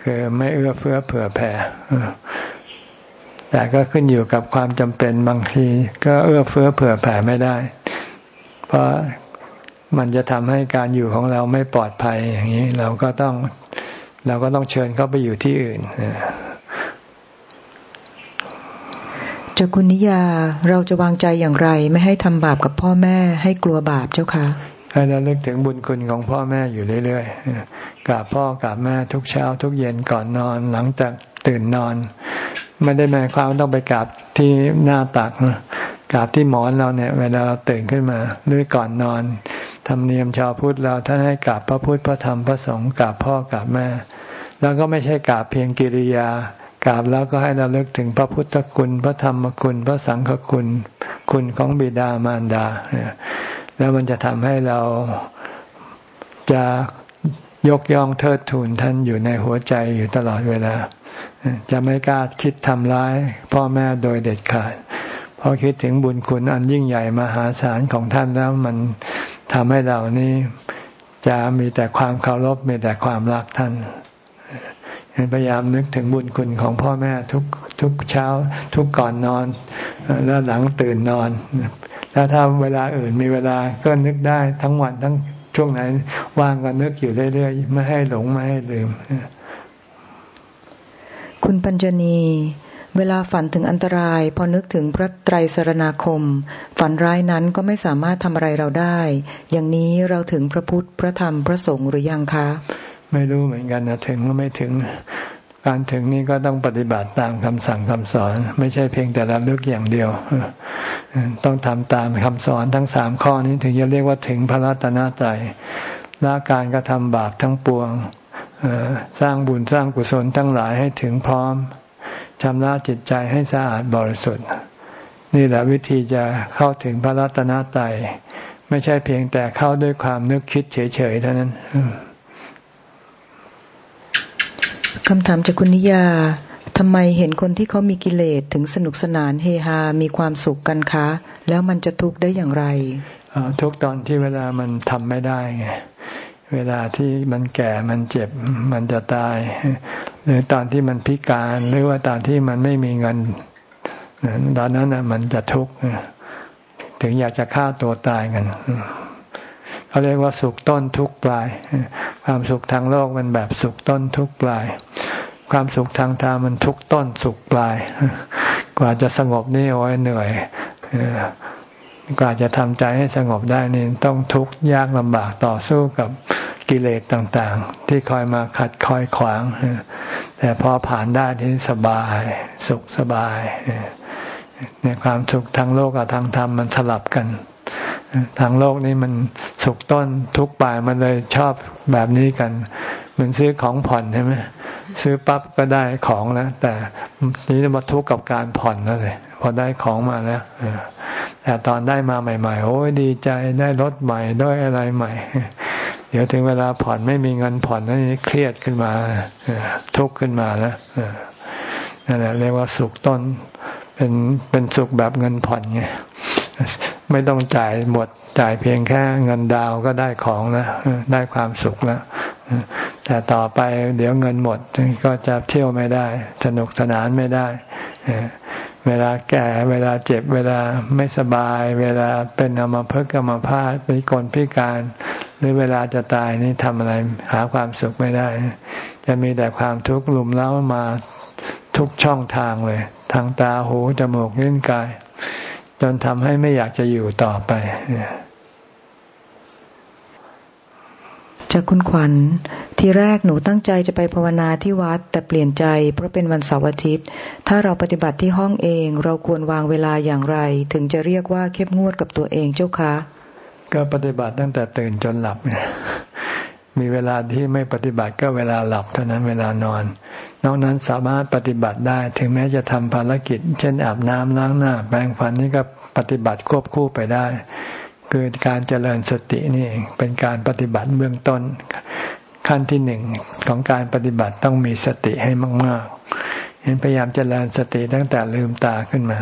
คือไม่เอื้อเฟื้อเผื่อแผ่แต่ก็ขึ้นอยู่กับความจำเป็นบางที ก็เอื้อเฟื้อเผื่อแผ่ไม่ได้ เพราะมันจะทำให้การอยู่ของเราไม่ปลอดภัยอย่างนี้ เราก็ต้อง เราก็ต้องเชิญเขาไปอยู่ที่อื่น จ้าคุณนิยาเราจะวางใจอย่างไร ไม่ให้ทำบาปกับพ่อแม่ให้กลัวบาปเจ้าคะให้เราเลึกถึงบุญคุณของพ่อแม่อยู่เรื่อยๆกราบพ่อกราบแม่ทุกเช้า ทุกเย็นก่อนนอนหลังจากตื่นนอน ไม่ได้หมายความต้องไปกราบที่หน้าตักกราบที่หมอนเราเนี่ย เวลาเราตื่นขึ้นมาหรือก่อนนอนธรรมเนียมชาวพุทธเราท่านให้กราบพระพุทธพระธรรมพระสงฆ์กราบพ่อกราบแม่ แล้วก็ไม่ใช่กราบเพียงกิริยา กราบแล้วก็ให้เราเลิกถึงพระพุทธคุณ พระธรรมคุณ พระสังฆคุณ คุณของบิดามารดา แล้วมันจะทำให้เราจะยกย่องเทิดทูนท่านอยู่ในหัวใจอยู่ตลอดเวลา จะไม่กล้าคิดทำร้าย พ่อแม่โดยเด็ดขาดเพราะคิดถึงบุญคุณอันยิ่งใหญ่มหาศาลของท่านแล้วมันทำให้เรานี่จะมีแต่ความเคารพมีแต่ความรักท่าน พยายามนึกถึงบุญคุณของพ่อแม่ทุกทุกเช้า ทุกก่อนนอน แล้วหลังตื่นนอนแล้วถ้าเวลาอื่นมีเวลาก็นึกได้ทั้งวันทั้งช่วงไหนว่างก็นึกอยู่เรื่อยๆไม่ให้หลงไม่ให้ลืม คุณปัญจนี เวลาฝันถึงอันตราย พอนึกถึงพระไตรสรณาคม ฝันร้ายนั้นก็ไม่สามารถทำอะไรเราได้ อย่างนี้เราถึงพระพุทธพระธรรมพระสงฆ์หรือยังคะ ไม่รู้เหมือนกันนะถึงหรือไม่ถึง การถึงนี่ก็ต้องปฏิบัติตามคำสั่งคำสอน ไม่ใช่เพียงแต่ระลึกอย่างเดียว ต้องทำตามคำสอนทั้งสามข้อนี้ถึงจะเรียกว่าถึงพระรัตนตรัยละการกระทำบาปทั้งปวงสร้างบุญสร้างกุศลทั้งหลายให้ถึงพร้อมชำระจิตใจให้สะอาดบริสุทธิ์ นี่แหละวิธีจะเข้าถึงพระรัตนตรัยไม่ใช่เพียงแต่เข้าด้วยความนึกคิดเฉยๆเท่านั้น คำถามจากคุณนิยาทำไมเห็นคนที่เขามีกิเลสถึงสนุกสนานเฮฮา มีความสุขกันคะ แล้วมันจะทุกข์ได้อย่างไรทุกตอนที่เวลามันทำไม่ได้ไงเวลาที่มันแก่มันเจ็บมันจะตาย หรือตอนที่มันพิการหรือว่าตอนที่มันไม่มีเงินตอนนั้นนะมันจะทุกข์ถึงอยากจะฆ่าตัวตายกัน เขาเรียกว่าสุขต้นทุกปลาย ความสุขทางโลกมันแบบสุขต้นทุกปลาย ความสุขทางธรรมมันทุกต้นสุขปลาย กว่าจะสงบนี่โอ้ยเหนื่อยกว่าจะทำใจให้สงบได้นี่ต้องทุกข์ยากลำบากต่อสู้กับกิเลสต่างๆ ที่คอยมาขัดคอยขวาง แต่พอผ่านได้ที่สบาย สุขสบายในความสุขทางโลกกับทางธรรมมันสลับกัน ทางโลกนี้มันสุขต้นทุกปลายมันเลยชอบแบบนี้กัน เหมือนซื้อของผ่อนใช่ไหมซื้อปั๊บก็ได้ของแล้วแต่นี้มาทุกกับการผ่อนแล้วเลยพอได้ของมาแล้วแต่ตอนได้มาใหม่ ๆ โอ้ยดีใจได้รถใหม่ได้อะไรใหม่ เดี๋ยวถึงเวลาผ่อนไม่มีเงินผ่อนนั่นนี่เครียดขึ้นมาทุกข์ขึ้นมาแล้วนั่นแหละเรียกว่าสุขต้น เป็นเป็นสุขแบบเงินผ่อนไง ไม่ต้องจ่ายหมดจ่ายเพียงแค่เงินดาวก็ได้ของแล้วได้ความสุขแล้วแต่ต่อไปเดี๋ยวเงินหมดก็จะเที่ยวไม่ได้ สนุกสนานไม่ได้เวลาแก่เวลาเจ็บเวลาไม่สบาย เวลาเป็นอมภพกรรมภาพเป็นคนพิการ หรือเวลาจะตายนี่ทำอะไรหาความสุขไม่ได้ จะมีแต่ความทุกข์ลุมเล้ามาทุกช่องทางเลย ทางตาหูจมูกลิ้นกาย จนทำให้ไม่อยากจะอยู่ต่อไปจากคุณขวัญทีแรกหนูตั้งใจจะไปภาวนาที่วัด แต่เปลี่ยนใจเพราะเป็นวันเสาร์อาทิตย์ ถ้าเราปฏิบัติที่ห้องเอง เราควรวางเวลาอย่างไร ถึงจะเรียกว่าเข้มงวดกับตัวเองเจ้าคะ ก็ปฏิบัติตั้งแต่ตื่นจนหลับเนี่ย มีเวลาที่ไม่ปฏิบัติก็เวลาหลับเท่านั้นเวลานอน นอกนั้นสามารถปฏิบัติได้ ถึงแม้จะทำภารกิจ เช่นอาบน้ำล้างหน้า แปรงฟันนี่ก็ปฏิบัติควบคู่ไปได้ คือการเจริญสตินี่เป็นการปฏิบัติเบื้องต้น ขั้นที่หนึ่งของการปฏิบัติต้องมีสติให้มากๆเห็นพยายามเจริญสติตั้งแต่ลืมตาขึ้นมา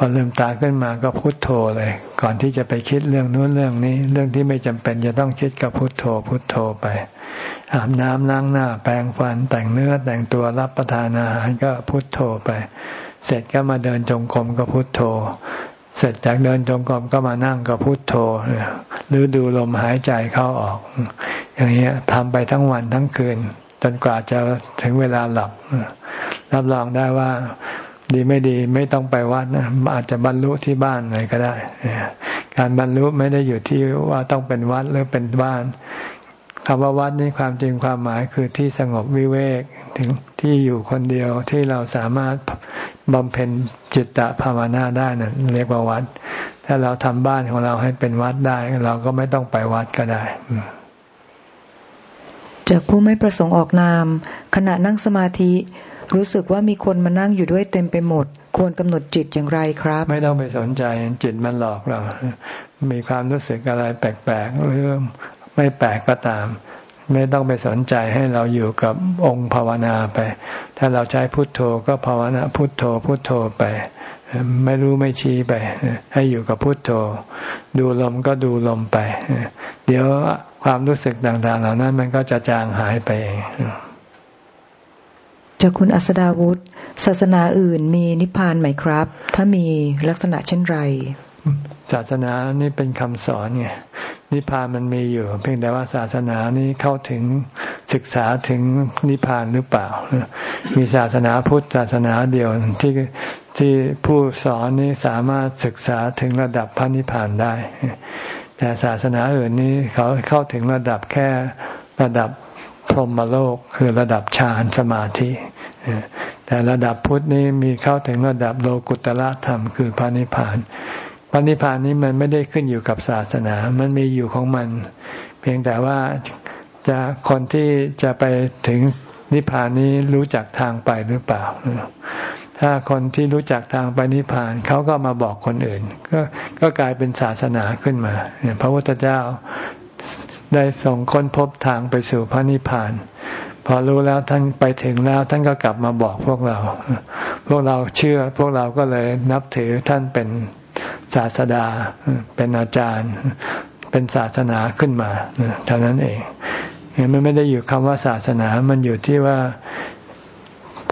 พอลืมตาขึ้นมาก็พุโทโธเลย ก่อนที่จะไปคิดเรื่องนู้นเรื่องนี้ เรื่องที่ไม่จำเป็นจะต้องคิดกับพุโทโธ พุโทโธไปอาบน้ำล้างหน้า แปรงฟันแต่งเนื้อแต่งตัวรับประทานอาหารก็พุโทโธไป เสร็จก็มาเดินจงกรมก็พุโทโธ เสร็จจากเดินจงกรมก็มานั่งก็พุโทโธหรือดูลมหายใจเข้าออก อย่างนี้ยทำไปทั้งวันทั้งคืนจนกว่าจะถึงเวลาหลับ รับรองได้ว่า ดีไม่ดีไม่ต้องไปวัดนะอาจจะบรรลุที่บ้านเลยก็ได้ การบรรลุไม่ได้อยู่ที่ว่าต้องเป็นวัดหรือเป็นบ้านคำว่าวัดนี่ความจริงความหมายคือที่สงบวิเวกถึงที่อยู่คนเดียวที่เราสามารถบำเพ็ญจิตตภาวนาได้นั่นเรียกว่าวัด ถ้าเราทำบ้านของเราให้เป็นวัดได้ เราก็ไม่ต้องไปวัดก็ได้จากผู้ไม่ประสงค์ออกนาม ขณะนั่งสมาธิ รู้สึกว่ามีคนมานั่งอยู่ด้วยเต็มไปหมด ควรกำหนดจิตอย่างไรครับ ไม่ต้องไปสนใจจิตมันหลอกเรา มีความรู้สึกอะไรแปลกๆหรือไม่แปลกก็ตาม ไม่ต้องไปสนใจให้เราอยู่กับองค์ภาวนาไป ถ้าเราใช้พุทโธก็ภาวนาพุทโธ พุทโธไปไม่รู้ไม่ชี้ไป ให้อยู่กับพุทโธ ดูลมก็ดูลมไป เดี๋ยวความรู้สึกต่างๆ เหล่านั้นมันก็จะจางหายไปเอง จากคุณอัสดาวุฒิศาสนาอื่นมีนิพพานไหมครับ ถ้ามีลักษณะเช่นไร ศาสนานี่เป็นคำสอนไงนิพพานมันมีอยู่ เพียงแต่ว่าศาสนานี้เข้าถึงศึกษาถึงนิพพานหรือเปล่า มีศาสนาพุทธศาสนาเดียวที่ที่ผู้สอนนี้สามารถศึกษาถึงระดับพระนิพพานได้ แต่ศาสนาอื่นนี้เขาเข้าถึงระดับแค่ระดับ พรหมโลกคือระดับฌานสมาธิ แต่ระดับพุทธนี้มีเข้าถึงระดับโลกุตละธรรมคือพระนิพพานพระนิพพานนี้มันไม่ได้ขึ้นอยู่กับศาสนา มันมีอยู่ของมัน เพียงแต่ว่าจะคนที่จะไปถึงนิพพานนี้รู้จักทางไปหรือเปล่า ถ้าคนที่รู้จักทางไปนิพพานเขาก็มาบอกคนอื่น ก็ก็กลายเป็นศาสนาขึ้นมา พระพุทธเจ้า ได้ส่งค้นพบทางไปสู่พระนิพพาน พอรู้แล้วท่านไปถึงแล้วท่านก็กลับมาบอกพวกเรา พวกเราเชื่อพวกเราก็เลยนับถือท่านเป็นศาสดา เป็นอาจารย์ เป็นศาสนาขึ้นมาเท่านั้นเองมันไม่ได้อยู่คำว่าศาสนา มันอยู่ที่ว่า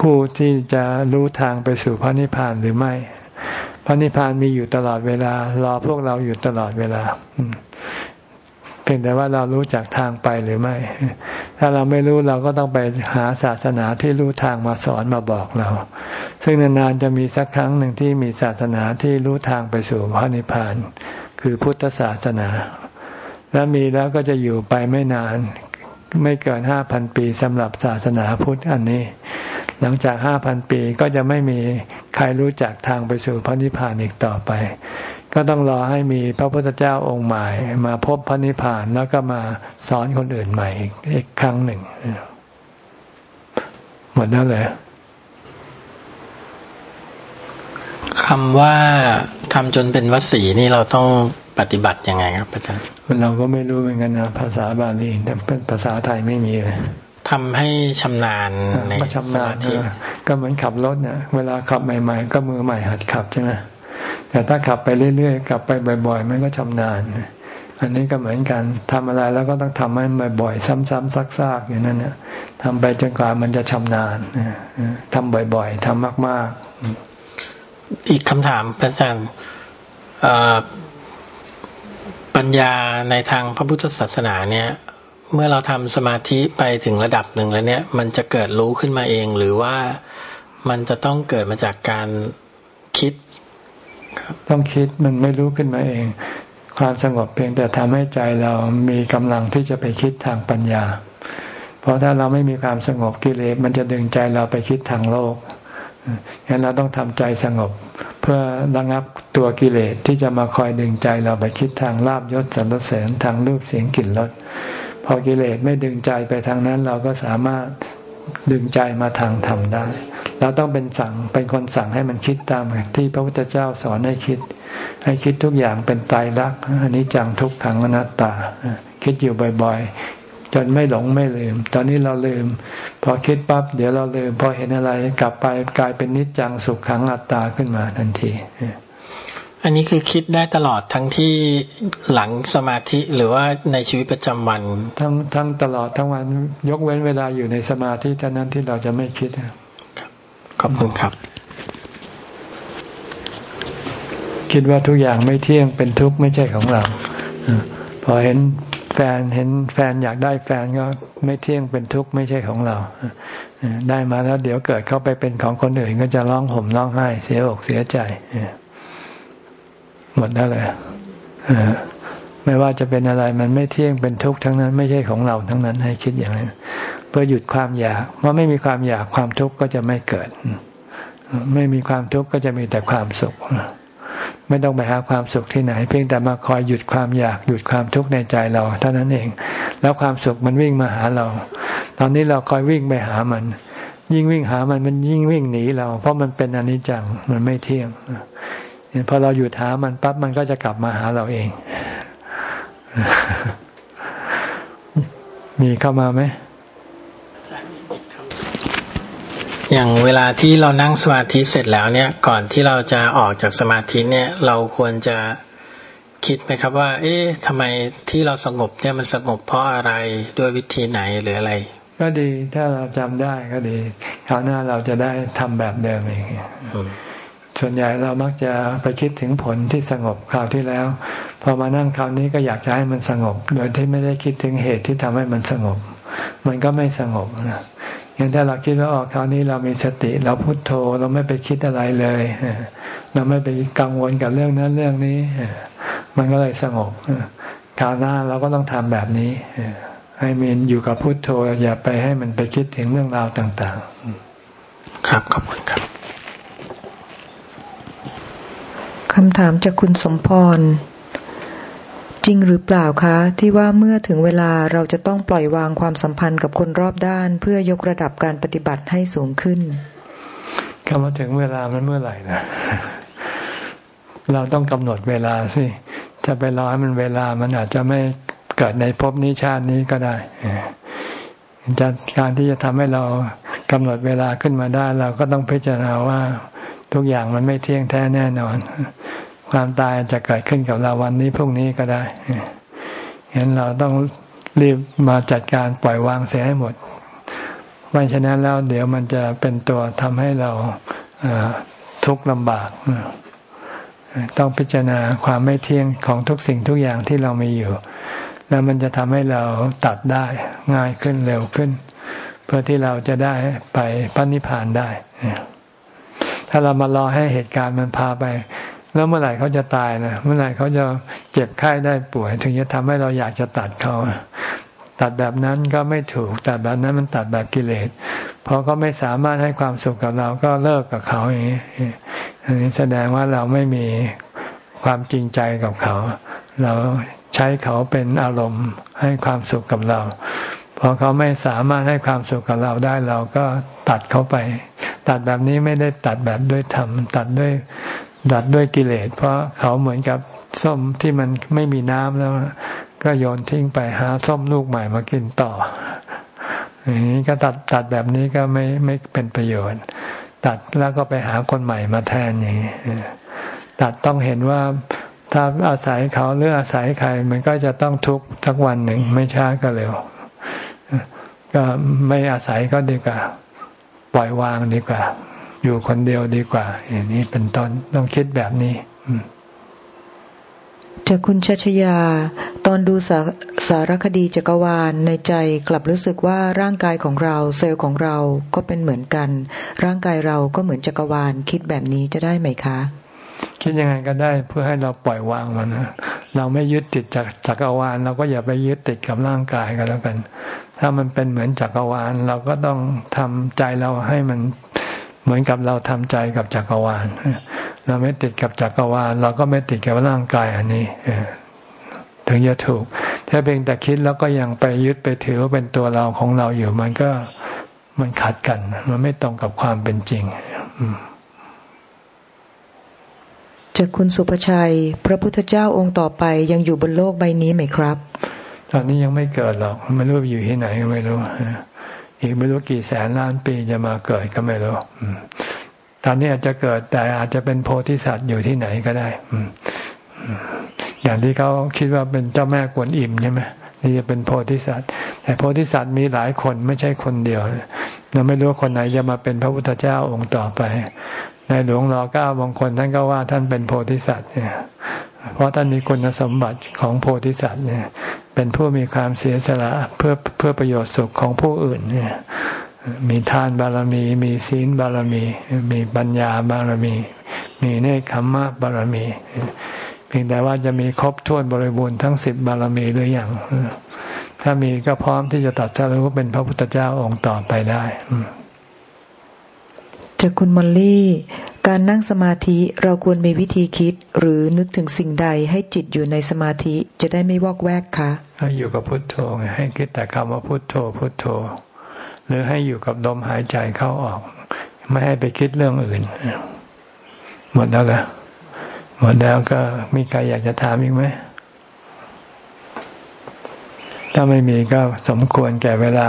ผู้ที่จะรู้ทางไปสู่พระนิพพานหรือไม่ พระนิพพานมีอยู่ตลอดเวลา รอพวกเราอยู่ตลอดเวลา เพียงแต่ว่าเรารู้จักทางไปหรือไม่ ถ้าเราไม่รู้เราก็ต้องไปหาศาสนาที่รู้ทางมาสอนมาบอกเรา ซึ่งนานๆจะมีสักครั้งหนึ่งที่มีศาสนาที่รู้ทางไปสู่พระนิพพาน คือพุทธศาสนา และมีแล้วก็จะอยู่ไปไม่นาน ไม่เกินห้าพันปีสำหรับศาสนาพุทธอันนี้ หลังจากห้าพันปีก็จะไม่มีใครรู้จักทางไปสู่พระนิพพานอีกต่อไป ก็ต้องรอให้มีพระพุทธเจ้าองค์ใหม่ มาพบพระนิพพานแล้วก็มาสอนคนอื่นใหม่อีกครั้งหนึ่ง หมดแล้วเลยคำว่าทำจนเป็นวสีนี่เราต้อง ปฏิบัติยังไงครับอาจารย์เราก็ไม่รู้เหมือนกันนะภาษาบาลีแต่เป็นภาษาไทยไม่มีเลยทำให้ชำนาญในสมาธิก็เหมือนขับรถเนี่ยเวลาขับใหม่ ๆ ก็มือใหม่หัดขับใช่ไหมแต่ถ้าขับไปเรื่อยๆกลับไปบ่อย ๆ มันก็ชำนาญอันนี้ก็เหมือนกันทำอะไรแล้วก็ต้องทำให้บ่อยๆ ซ้ำๆซักๆอย่างนั้นเนี่ยทำไปจนกว่ามันจะชำนาญทำบ่อยๆทำมากๆ อีกคำถามอาจารย์ ปัญญาในทางพระพุทธศาสนาเนี่ย เมื่อเราทำสมาธิไปถึงระดับหนึ่งแล้วเนี่ย มันจะเกิดรู้ขึ้นมาเองหรือว่ามันจะต้องเกิดมาจากการคิด ต้องคิดมันไม่รู้ขึ้นมาเอง ความสงบเพียงแต่ทำให้ใจเรามีกำลังที่จะไปคิดทางปัญญา เพราะถ้าเราไม่มีความสงบกิเลสมันจะดึงใจเราไปคิดทางโลก งั้นเราต้องทำใจสงบ เพื่อระงับตัวกิเลสที่จะมาคอยดึงใจเราไปคิดทางลาบยศสรรเสริญทางรูปเสียงกลิ่นรสพอกิเลสไม่ดึงใจไปทางนั้น เราก็สามารถดึงใจมาทางธรรมได้ เราต้องเป็นสั่งเป็นคนสั่งให้มันคิดตามที่พระพุทธเจ้าสอนให้คิด ให้คิดทุกอย่างเป็นตายรักอันนี้จังทุกขังอนัตตา คิดอยู่บ่อย จนไม่หลงไม่ลืม ตอนนี้เราลืม พอคิดปั๊บเดี๋ยวเราลืม พอเห็นอะไรกลับไปกลายเป็นนิจจังสุขขังอัตตาขึ้นมาทันที อันนี้คือคิดได้ตลอดทั้งที่หลังสมาธิหรือว่าในชีวิตประจำวัน ทั้งทั้งตลอดทั้งวันยกเว้นเวลาอยู่ในสมาธิเท่านั้นที่เราจะไม่คิดขอบคุณครับ คิดว่าทุกอย่างไม่เที่ยงเป็นทุกข์ไม่ใช่ของเราพอเห็น แฟนเห็นแฟนอยากได้แฟนก็ไม่เที่ยงเป็นทุกข์ไม่ใช่ของเราได้มาแล้วเดี๋ยวเกิดเข้าไปเป็นของคนอื่นก็จะร้องห่มร้องไห้ เสียอกเสียใจหมดนั่นแหละไม่ว่าจะเป็นอะไรมันไม่เที่ยงเป็นทุกข์ทั้งนั้น ไม่ใช่ของเราทั้งนั้นให้คิดอย่างนั้นเพื่อหยุดความอยากเมื่อไม่มีความอยากความทุกข์ก็จะไม่เกิด ไม่มีความทุกข์ก็จะมีแต่ความสุข ไม่ต้องไปหาความสุขที่ไหน เพียงแต่มาคอยหยุดความอยากหยุดความทุกข์ในใจเรา เท่านั้นเอง แล้วความสุขมันวิ่งมาหาเรา ตอนนี้เราคอยวิ่งไปหามัน ยิ่งวิ่งหามันมันยิ่งวิ่งหนีเรา เพราะมันเป็นอนิจจังมันไม่เที่ยงพอเราหยุดหามันปั๊บมันก็จะกลับมาหาเราเอง มีเข้ามาไหม อย่างเวลาที่เรานั่งสมาธิเสร็จแล้วเนี่ย ก่อนที่เราจะออกจากสมาธิเนี่ย เราควรจะคิดไหมครับว่า เอ๊ะทำไมที่เราสงบเนี่ยมันสงบเพราะอะไรด้วยวิธีไหนหรืออะไร ก็ดีถ้าเราจำได้ก็ดีคราวหน้าเราจะได้ทำแบบเดิมเองส่วนใหญ่เรามักจะไปคิดถึงผลที่สงบคราวที่แล้ว พอมานั่งคราวนี้ก็อยากจะให้มันสงบ โดยที่ไม่ได้คิดถึงเหตุที่ทำให้มันสงบ มันก็ไม่สงบนะอ ย่างถ้าเราคิดว่าออกคราวนี้เรามีสติ เราพุโทโธเราไม่ไปคิดอะไรเลยเราไม่ไปกังวลกับเรื่องนั้นเรื่องนี้มันก็เลยสงบคราวหน้าเราก็ต้องทำแบบนี้ให้มันอยู่กับพุโทโธอย่าไปให้มันไปคิดถึงเรื่องราวต่าง ๆ ครับขอบคุณครับคำถามจากคุณสมพร จริงหรือเปล่าคะ ที่ว่าเมื่อถึงเวลาเราจะต้องปล่อยวางความสัมพันธ์กับคนรอบด้าน เพื่อยกระดับการปฏิบัติให้สูงขึ้นคำว่าถึงเวลามันเมื่อไหร่นะเราต้องกำหนดเวลาสิถ้าไปรอให้มันเวลามันอาจจะไม่เกิดในภพนี้ชาตินี้ก็ได้การที่จะทำให้เรากำหนดเวลาขึ้นมาได้ เราก็ต้องพิจารณาว่าทุกอย่างมันไม่เที่ยงแท้แน่นอน ความตายจะเกิดขึ้นกับเราวันนี้พรุ่งนี้ก็ได้เห็นเราต้องรีบมาจัดการปล่อยวางเสียให้หมดไม่ฉะนั้นแล้วเดี๋ยวมันจะเป็นตัวทำให้เราทุกข์ลำบาก ต้องพิจารณาความไม่เที่ยงของทุกสิ่งทุกอย่างที่เรามีอยู่ แล้วมันจะทำให้เราตัดได้ง่ายขึ้นเร็วขึ้น เพื่อที่เราจะได้ไปพันิพพานได้ ถ้าเรามารอให้เหตุการณ์มันพาไป แล้วเมื่อไหร่เขาจะตายนะเมื่อไหร่เขาจะเจ็บไข้ได้ป่วย ถึงจะทำให้เราอยากจะตัดเขาตัดแบบนั้นก็ไม่ถูกตัดแบบนั้นมันตัดแบบกิเลสพอเขาไม่สามารถให้ความสุขกับเราก็เลิกกับเขาอย่างนี้อันนี้แสดงว่าเราไม่มีความจริงใจกับเขา เราใช้เขาเป็นอารมณ์ให้ความสุขกับเราพอเขาไม่สามารถให้ความสุขกับเราได้เราก็ตัดเขาไป ตัดแบบนี้ไม่ได้ตัดแบบด้วยธรรมตัดด้วย ดัดด้วยกิเลส เพราะเขาเหมือนกับส้มที่มันไม่มีน้ำแล้ว ก็โยนทิ้งไปหาส้มลูกใหม่มากินต่ออย่างนี้ก็ตัดตัดแบบนี้ก็ไม่ไม่เป็นประโยชน์ ตัดแล้วก็ไปหาคนใหม่มาแทนอย่างนี้ตัดต้องเห็นว่าถ้าอาศัยเขาหรืออาศัยใคร มันก็จะต้องทุกข์สักวันหนึ่งไม่ช้าก็เร็ว ก็ไม่อาศัยก็ดีกว่า ปล่อยวางดีกว่า อยู่คนเดียวดีกว่า อย่างนี้เป็นต้นต้องคิดแบบนี้จากคุณชัชยา ตอนดูสาสารคดีจักรวาลในใจกลับรู้สึกว่าร่างกายของเราเซลล์ของเราก็เป็นเหมือนกัน ร่างกายเราก็เหมือนจักรวาล คิดแบบนี้จะได้ไหมคะ คิดยังไงก็ได้เพื่อให้เราปล่อยวางมันนะเราไม่ยึดติดจากจักรวาล เราก็อย่าไปยึดติดกับร่างกายกันแล้วกัน ถ้ามันเป็นเหมือนจักรวาล เราก็ต้องทำใจเราให้มัน เหมือนกับเราทำใจกับจักรวาล เราไม่ติดกับจักรวาล เราก็ไม่ติดกับร่างกายอันนี้ถึงจะถูก ถ้าเพียงแต่คิดแล้วก็ยังไปยึดไปถือว่าเป็นตัวเราของเราอยู่ มันก็มันขัดกัน มันไม่ตรงกับความเป็นจริงจากคุณสุภชัย พระพุทธเจ้าองค์ต่อไปยังอยู่บนโลกใบนี้ไหมครับ ตอนนี้ยังไม่เกิดหรอก ไม่รู้อยู่ที่ไหนก็ไม่รู้ อีกไม่รู้กี่แสนล้านปีจะมาเกิดก็ไม่รู้ตอนนี้อาจจะเกิดแต่อาจจะเป็นโพธิสัตว์อยู่ที่ไหนก็ได้อย่างที่เขาคิดว่าเป็นเจ้าแม่กวนอิมใช่ไหมนี่จะเป็นโพธิสัตว์ แต่โพธิสัตว์มีหลายคนไม่ใช่คนเดียวเราไม่รู้คนไหนจะมาเป็นพระพุทธเจ้าองค์ต่อไป ในหลวงรอเก้าบางคนท่านก็ว่าท่านเป็นโพธิสัตว์เนี่ยเพราะท่านมีคุณสมบัติของโพธิสัตว์เนี่ย เป็นผู้มีความเสียสละเพื่อเพื่อประโยชน์สุขของผู้อื่นเนี่ยมีทานบารมี มีศีลบารมี มีปัญญาบารมี มีเนคขมมะบารมี เพียงแต่ว่าจะมีครบถ้วนบริบูรณ์ทั้งสิบบารมีหรืออยังถ้ามีก็พร้อมที่จะตัดสรู้เป็นพระพุทธเจ้าองค์ต่อไปได้ จากคุณมอลลี่ การนั่งสมาธิเราควรมีวิธีคิด หรือนึกถึงสิ่งใดให้จิตอยู่ในสมาธิจะได้ไม่วอกแวกคะให้อยู่กับพุทโธให้คิดแต่คำว่าพุทโธพุทโธ หรือให้อยู่กับลมหายใจเข้าออก ไม่ให้ไปคิดเรื่องอื่น หมดแล้วละหมดแล้วก็มีใครอยากจะถามอีกไหมถ้าไม่มีก็สมควรแก่เวลา